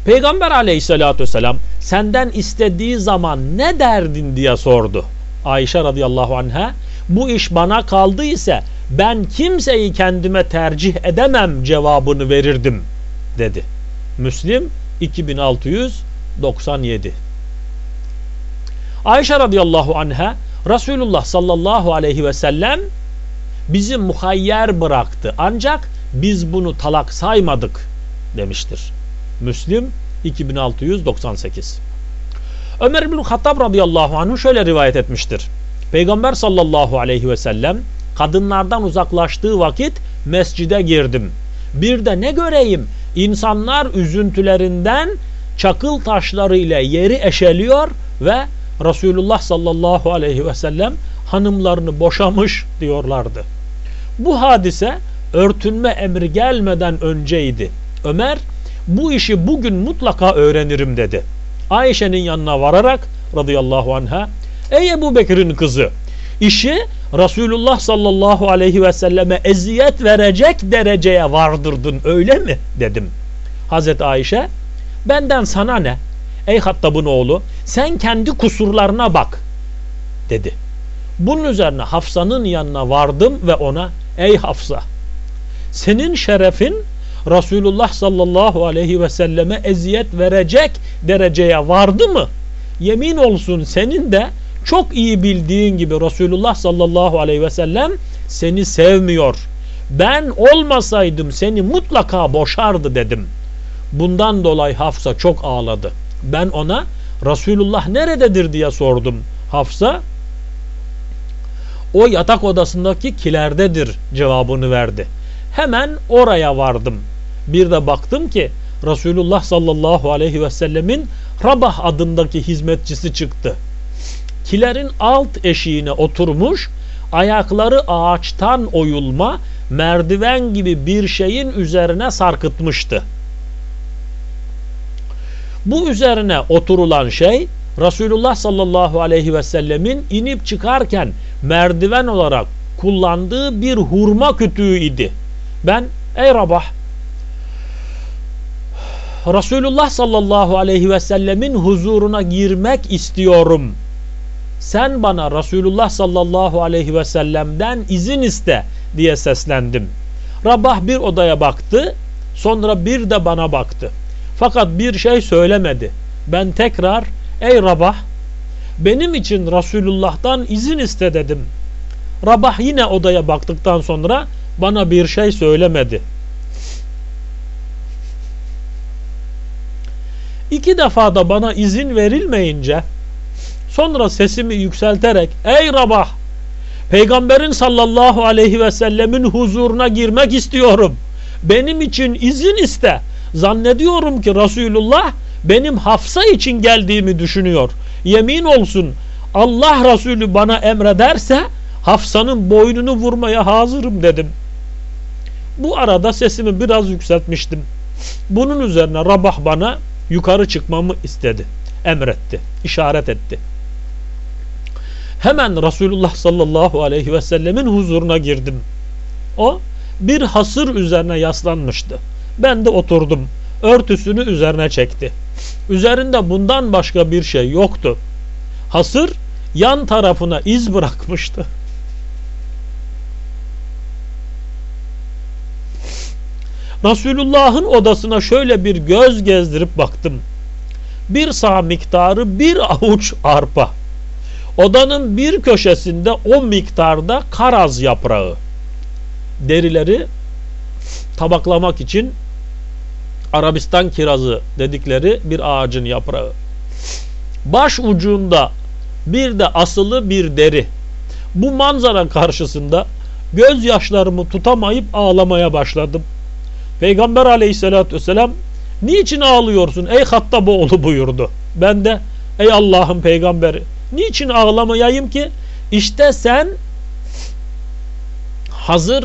Peygamber aleyhissalatü vesselam senden istediği zaman ne derdin diye sordu. Ayşe radıyallahu anha bu iş bana kaldı ise ben kimseyi kendime tercih edemem cevabını verirdim dedi. Müslim 2697 Ayşe radıyallahu anha Resulullah sallallahu aleyhi ve sellem bizi muhayyer bıraktı ancak biz bunu talak saymadık demiştir. Müslim 2698 Ömer bin Hattab radıyallahu anh şöyle rivayet etmiştir. Peygamber sallallahu aleyhi ve sellem kadınlardan uzaklaştığı vakit mescide girdim. Bir de ne göreyim insanlar üzüntülerinden çakıl taşları ile yeri eşeliyor ve Resulullah sallallahu aleyhi ve sellem hanımlarını boşamış diyorlardı. Bu hadise örtünme emri gelmeden önceydi. Ömer bu işi bugün mutlaka öğrenirim dedi. Ayşe'nin yanına vararak radıyallahu anha ey Ebu Bekir'in kızı işi Resulullah sallallahu aleyhi ve selleme eziyet verecek dereceye vardırdın öyle mi dedim. Hazreti Ayşe benden sana ne ey Hattab'ın oğlu sen kendi kusurlarına bak dedi. Bunun üzerine Hafsa'nın yanına vardım ve ona ey Hafsa senin şerefin Resulullah sallallahu aleyhi ve selleme eziyet verecek dereceye vardı mı? Yemin olsun senin de Çok iyi bildiğin gibi Resulullah sallallahu aleyhi ve sellem seni sevmiyor. Ben olmasaydım seni mutlaka boşardı dedim. Bundan dolayı Hafsa çok ağladı. Ben ona Resulullah nerededir diye sordum. Hafsa o yatak odasındaki kilerdedir cevabını verdi. Hemen oraya vardım. Bir de baktım ki Resulullah sallallahu aleyhi ve sellemin Rabah adındaki hizmetçisi çıktı. Kilerin alt eşiğine oturmuş, ayakları ağaçtan oyulma, merdiven gibi bir şeyin üzerine sarkıtmıştı. Bu üzerine oturulan şey Resulullah sallallahu aleyhi ve sellemin inip çıkarken merdiven olarak kullandığı bir hurma kütüğü idi. Ben ey Rabah Resulullah sallallahu aleyhi ve sellemin huzuruna girmek istiyorum. Sen bana Resulullah sallallahu aleyhi ve sellem'den izin iste diye seslendim. Rabah bir odaya baktı, sonra bir de bana baktı. Fakat bir şey söylemedi. Ben tekrar ey Rabah benim için Resulullah'tan izin iste dedim. Rabah yine odaya baktıktan sonra bana bir şey söylemedi. İki defa da bana izin verilmeyince sonra sesimi yükselterek ey Rabah Peygamberin sallallahu aleyhi ve sellemin huzuruna girmek istiyorum. Benim için izin iste. Zannediyorum ki Resulullah benim Hafsa için geldiğimi düşünüyor. Yemin olsun Allah Resulü bana emrederse Hafsa'nın boynunu vurmaya hazırım dedim. Bu arada sesimi biraz yükseltmiştim. Bunun üzerine Rabah bana yukarı çıkmamı istedi. Emretti. işaret etti. Hemen Resulullah sallallahu aleyhi ve sellemin huzuruna girdim. O bir hasır üzerine yaslanmıştı. Ben de oturdum. Örtüsünü üzerine çekti. Üzerinde bundan başka bir şey yoktu. Hasır yan tarafına iz bırakmıştı. Resulullah'ın odasına şöyle bir göz gezdirip baktım. Bir sağ miktarı bir avuç arpa. Odanın bir köşesinde o miktarda karaz yaprağı. Derileri tabaklamak için Arabistan kirazı dedikleri bir ağacın yaprağı. Baş ucunda bir de asılı bir deri. Bu manzara karşısında gözyaşlarımı tutamayıp ağlamaya başladım. Peygamber aleyhissalatü vesselam niçin ağlıyorsun ey Hattaboğlu buyurdu. Ben de ey Allah'ın peygamberi niçin ağlamayayım ki? İşte sen hazır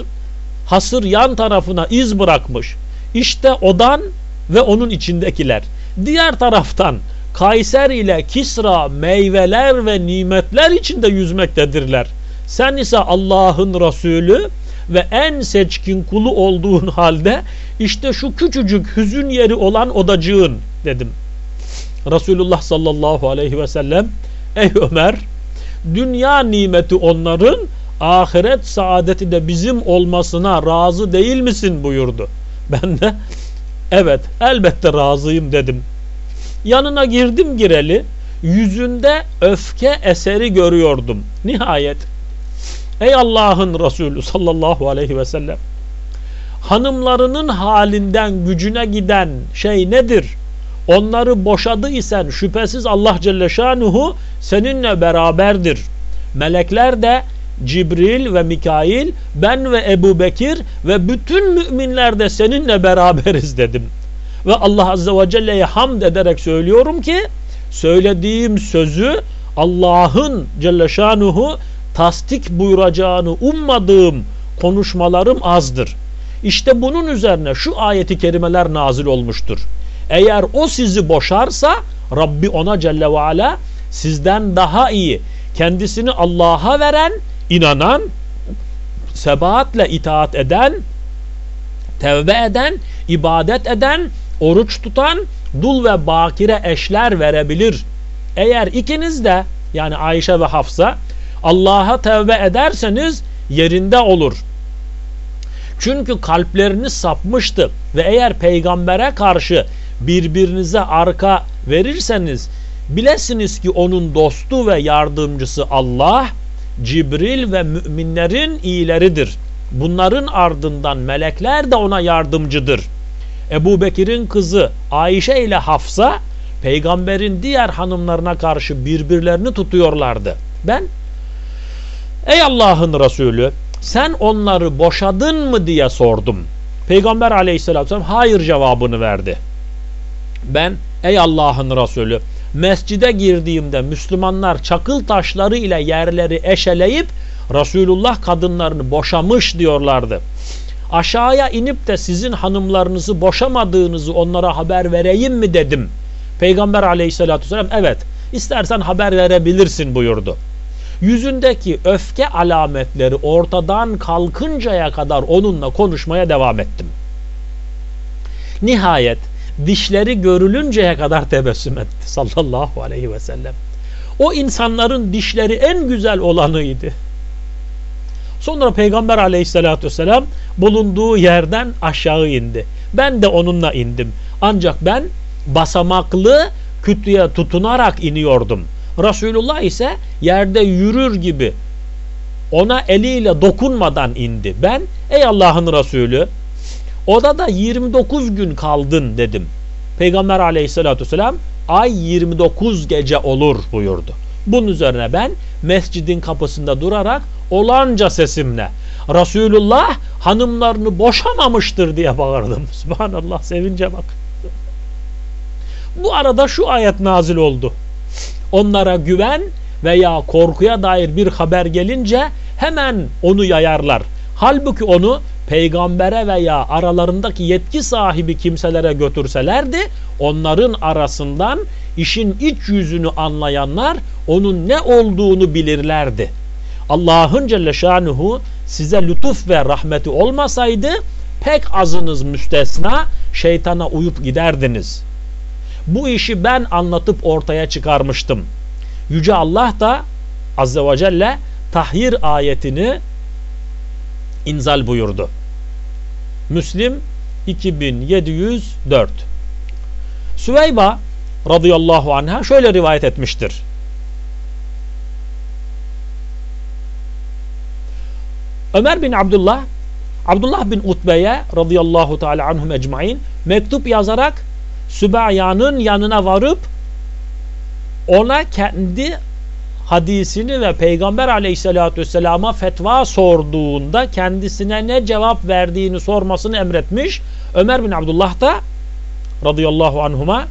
hasır yan tarafına iz bırakmış. İşte odan ve onun içindekiler. Diğer taraftan Kayser ile Kisra meyveler ve nimetler içinde yüzmektedirler. Sen ise Allah'ın Resulü ve en seçkin kulu olduğun halde işte şu küçücük hüzün yeri olan odacığın dedim. Resulullah sallallahu aleyhi ve sellem ey Ömer dünya nimeti onların ahiret saadeti de bizim olmasına razı değil misin buyurdu. Ben de evet elbette razıyım dedim. Yanına girdim gireli yüzünde öfke eseri görüyordum. Nihayet ey Allah'ın Resulü sallallahu aleyhi ve sellem hanımlarının halinden gücüne giden şey nedir? Onları boşadı isen şüphesiz Allah Celle Şanuhu seninle beraberdir. Melekler de Cibril ve Mikail, ben ve Ebu Bekir ve bütün müminler de seninle beraberiz dedim. Ve Allah Azze ve Celle'ye hamd ederek söylüyorum ki söylediğim sözü Allah'ın Celle Şanuhu tasdik buyuracağını ummadığım konuşmalarım azdır. İşte bunun üzerine şu ayeti kerimeler nazil olmuştur. Eğer o sizi boşarsa Rabbi ona Celle ve Ala sizden daha iyi kendisini Allah'a veren, inanan, sebatle itaat eden, tevbe eden, ibadet eden, oruç tutan, dul ve bakire eşler verebilir. Eğer ikiniz de yani Ayşe ve Hafsa Allah'a tevbe ederseniz yerinde olur. Çünkü kalpleriniz sapmıştı ve eğer peygambere karşı birbirinize arka verirseniz Bilesiniz ki onun dostu ve yardımcısı Allah, Cibril ve müminlerin iyileridir. Bunların ardından melekler de ona yardımcıdır. Ebu Bekir'in kızı Ayşe ile Hafsa peygamberin diğer hanımlarına karşı birbirlerini tutuyorlardı. Ben ey Allah'ın Resulü sen onları boşadın mı diye sordum. Peygamber aleyhissalatü vesselam hayır cevabını verdi. Ben ey Allah'ın Resulü mescide girdiğimde Müslümanlar çakıl taşları ile yerleri eşeleyip Resulullah kadınlarını boşamış diyorlardı. Aşağıya inip de sizin hanımlarınızı boşamadığınızı onlara haber vereyim mi dedim. Peygamber aleyhissalatü vesselam evet istersen haber verebilirsin buyurdu. Yüzündeki öfke alametleri ortadan kalkıncaya kadar onunla konuşmaya devam ettim. Nihayet dişleri görülünceye kadar tebessüm etti sallallahu aleyhi ve sellem. O insanların dişleri en güzel olanıydı. Sonra Peygamber aleyhissalatü vesselam bulunduğu yerden aşağı indi. Ben de onunla indim. Ancak ben basamaklı kütleye tutunarak iniyordum. Resulullah ise yerde yürür gibi ona eliyle dokunmadan indi. Ben ey Allah'ın Resulü odada 29 gün kaldın dedim. Peygamber aleyhissalatü vesselam ay 29 gece olur buyurdu. Bunun üzerine ben mescidin kapısında durarak olanca sesimle Resulullah hanımlarını boşamamıştır diye bağırdım. Subhanallah sevince bak. Bu arada şu ayet nazil oldu. Onlara güven veya korkuya dair bir haber gelince hemen onu yayarlar. Halbuki onu peygambere veya aralarındaki yetki sahibi kimselere götürselerdi onların arasından işin iç yüzünü anlayanlar onun ne olduğunu bilirlerdi. Allah'ın Celle Şanuhu size lütuf ve rahmeti olmasaydı pek azınız müstesna şeytana uyup giderdiniz. Bu işi ben anlatıp ortaya çıkarmıştım. Yüce Allah da Azze ve Celle tahhir ayetini inzal buyurdu. Müslim 2704 Süveyba radıyallahu anha şöyle rivayet etmiştir. Ömer bin Abdullah Abdullah bin Utbe'ye radıyallahu teala anhum ecmain mektup yazarak Sübeya'nın yanına varıp ona kendi hadisini ve Peygamber aleyhissalatü vesselama fetva sorduğunda kendisine ne cevap verdiğini sormasını emretmiş. Ömer bin Abdullah da radıyallahu anhuma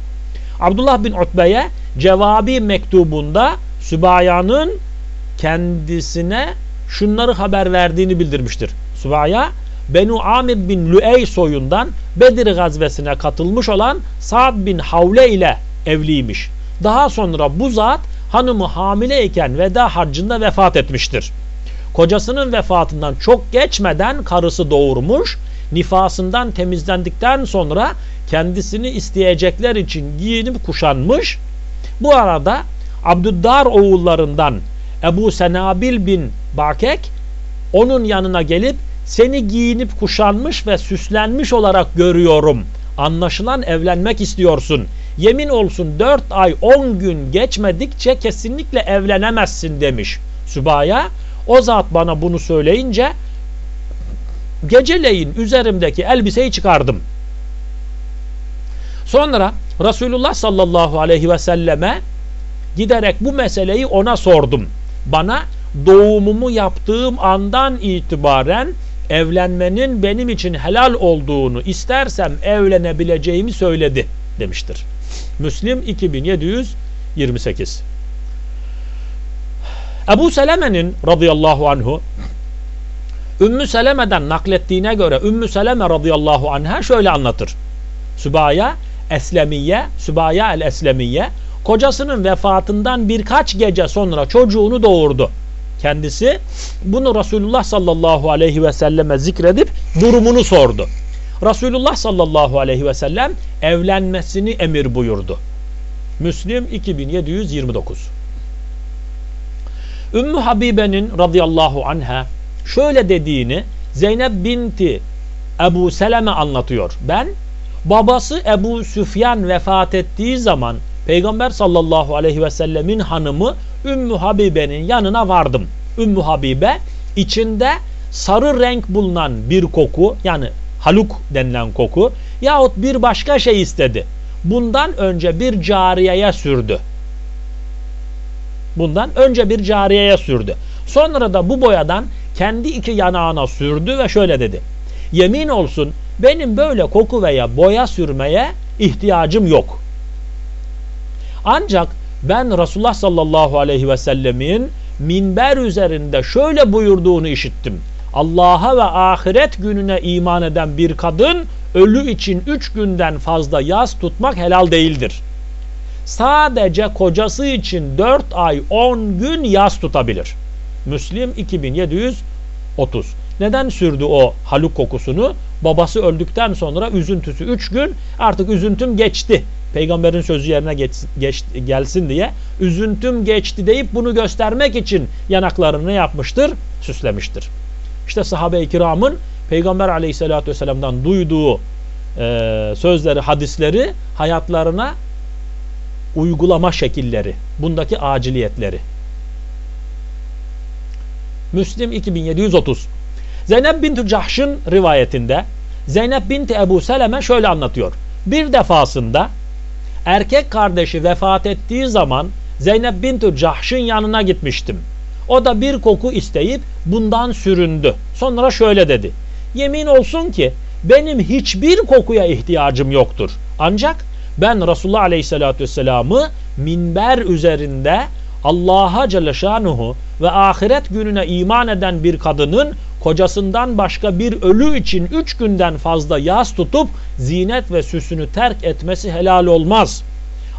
Abdullah bin Utbe'ye cevabi mektubunda Sübaya'nın kendisine şunları haber verdiğini bildirmiştir. Sübaya Benu Amir bin Lüey soyundan Bedir gazvesine katılmış olan Sa'd bin Havle ile evliymiş. Daha sonra bu zat hanımı hamileyken veda harcında vefat etmiştir. Kocasının vefatından çok geçmeden karısı doğurmuş, nifasından temizlendikten sonra kendisini isteyecekler için giyinip kuşanmış. Bu arada Abdüddar oğullarından Ebu Senabil bin Bakek onun yanına gelip seni giyinip kuşanmış ve süslenmiş olarak görüyorum. Anlaşılan evlenmek istiyorsun. Yemin olsun 4 ay 10 gün geçmedikçe kesinlikle evlenemezsin demiş. Sübaya o zat bana bunu söyleyince geceleyin üzerimdeki elbiseyi çıkardım. Sonra Resulullah sallallahu aleyhi ve selleme giderek bu meseleyi ona sordum. Bana doğumumu yaptığım andan itibaren evlenmenin benim için helal olduğunu istersem evlenebileceğimi söyledi demiştir. Müslim 2728 Ebu Seleme'nin radıyallahu anhu Ümmü Seleme'den naklettiğine göre Ümmü Seleme radıyallahu anha şöyle anlatır. Sübaya Eslemiye, Sübaya el Eslemiye kocasının vefatından birkaç gece sonra çocuğunu doğurdu. Kendisi bunu Resulullah sallallahu aleyhi ve selleme zikredip durumunu sordu. Resulullah sallallahu aleyhi ve sellem evlenmesini emir buyurdu. Müslim 2729 Ümmü Habibe'nin radıyallahu anha şöyle dediğini Zeynep binti Ebu Seleme anlatıyor. Ben babası Ebu Süfyan vefat ettiği zaman Peygamber sallallahu aleyhi ve sellemin hanımı Ümmü Habibe'nin yanına vardım. Ümmü Habibe içinde sarı renk bulunan bir koku yani haluk denilen koku yahut bir başka şey istedi. Bundan önce bir cariyeye sürdü. Bundan önce bir cariyeye sürdü. Sonra da bu boyadan kendi iki yanağına sürdü ve şöyle dedi. Yemin olsun benim böyle koku veya boya sürmeye ihtiyacım yok. Ancak ben Resulullah sallallahu aleyhi ve sellemin minber üzerinde şöyle buyurduğunu işittim. Allah'a ve ahiret gününe iman eden bir kadın ölü için üç günden fazla yaz tutmak helal değildir. Sadece kocası için dört ay on gün yaz tutabilir. Müslim 2730. Neden sürdü o haluk kokusunu? Babası öldükten sonra üzüntüsü üç gün artık üzüntüm geçti. Peygamberin sözü yerine geç, geç, gelsin diye üzüntüm geçti deyip bunu göstermek için yanaklarını yapmıştır? Süslemiştir. İşte sahabe-i kiramın Peygamber aleyhissalatü vesselam'dan duyduğu e, sözleri, hadisleri hayatlarına uygulama şekilleri, bundaki aciliyetleri. Müslim 2730 Zeynep bint Cahş'ın rivayetinde Zeynep binti Ebu Seleme şöyle anlatıyor. Bir defasında erkek kardeşi vefat ettiği zaman Zeynep binti Cahş'ın yanına gitmiştim. O da bir koku isteyip bundan süründü. Sonra şöyle dedi. Yemin olsun ki benim hiçbir kokuya ihtiyacım yoktur. Ancak ben Resulullah Aleyhisselatü Vesselam'ı minber üzerinde Allah'a Celle ve ahiret gününe iman eden bir kadının kocasından başka bir ölü için üç günden fazla yas tutup zinet ve süsünü terk etmesi helal olmaz.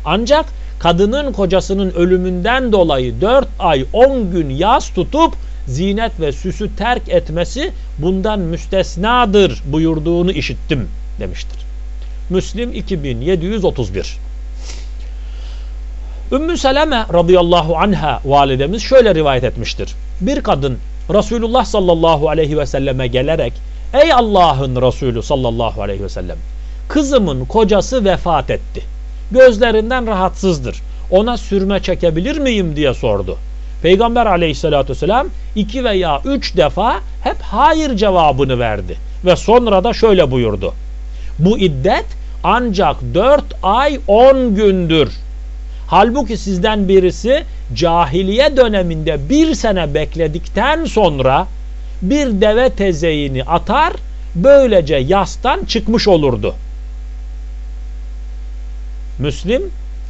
Ancak kadının kocasının ölümünden dolayı dört ay on gün yas tutup zinet ve süsü terk etmesi bundan müstesnadır buyurduğunu işittim demiştir. Müslim 2731 Ümmü Seleme radıyallahu anha validemiz şöyle rivayet etmiştir. Bir kadın Resulullah sallallahu aleyhi ve selleme gelerek Ey Allah'ın Resulü sallallahu aleyhi ve sellem kızımın kocası vefat etti. Gözlerinden rahatsızdır. Ona sürme çekebilir miyim diye sordu. Peygamber aleyhissalatü vesselam iki veya üç defa hep hayır cevabını verdi. Ve sonra da şöyle buyurdu. Bu iddet ancak dört ay on gündür. Halbuki sizden birisi cahiliye döneminde bir sene bekledikten sonra bir deve tezeğini atar böylece yastan çıkmış olurdu. Müslim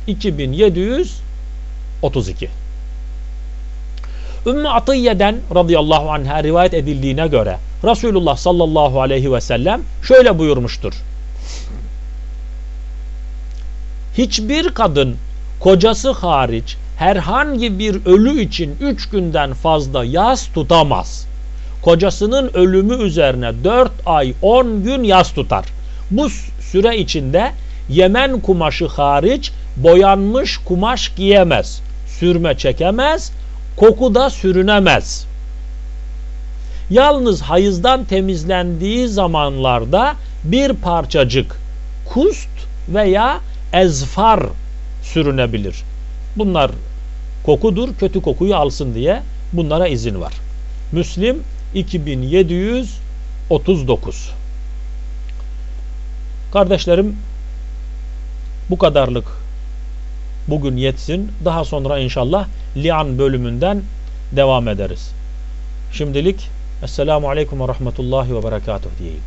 2732 Ümmü Atiyye'den radıyallahu anh'a rivayet edildiğine göre Resulullah sallallahu aleyhi ve sellem şöyle buyurmuştur. Hiçbir kadın kocası hariç herhangi bir ölü için üç günden fazla yas tutamaz. Kocasının ölümü üzerine dört ay on gün yas tutar. Bu süre içinde Yemen kumaşı hariç boyanmış kumaş giyemez. Sürme çekemez, koku da sürünemez. Yalnız hayızdan temizlendiği zamanlarda bir parçacık kust veya ezfar sürünebilir. Bunlar kokudur, kötü kokuyu alsın diye bunlara izin var. Müslim 2739 Kardeşlerim bu kadarlık bugün yetsin. Daha sonra inşallah lian bölümünden devam ederiz. Şimdilik Esselamu Aleyküm ve Rahmetullahi ve Berekatuhu diyeyim.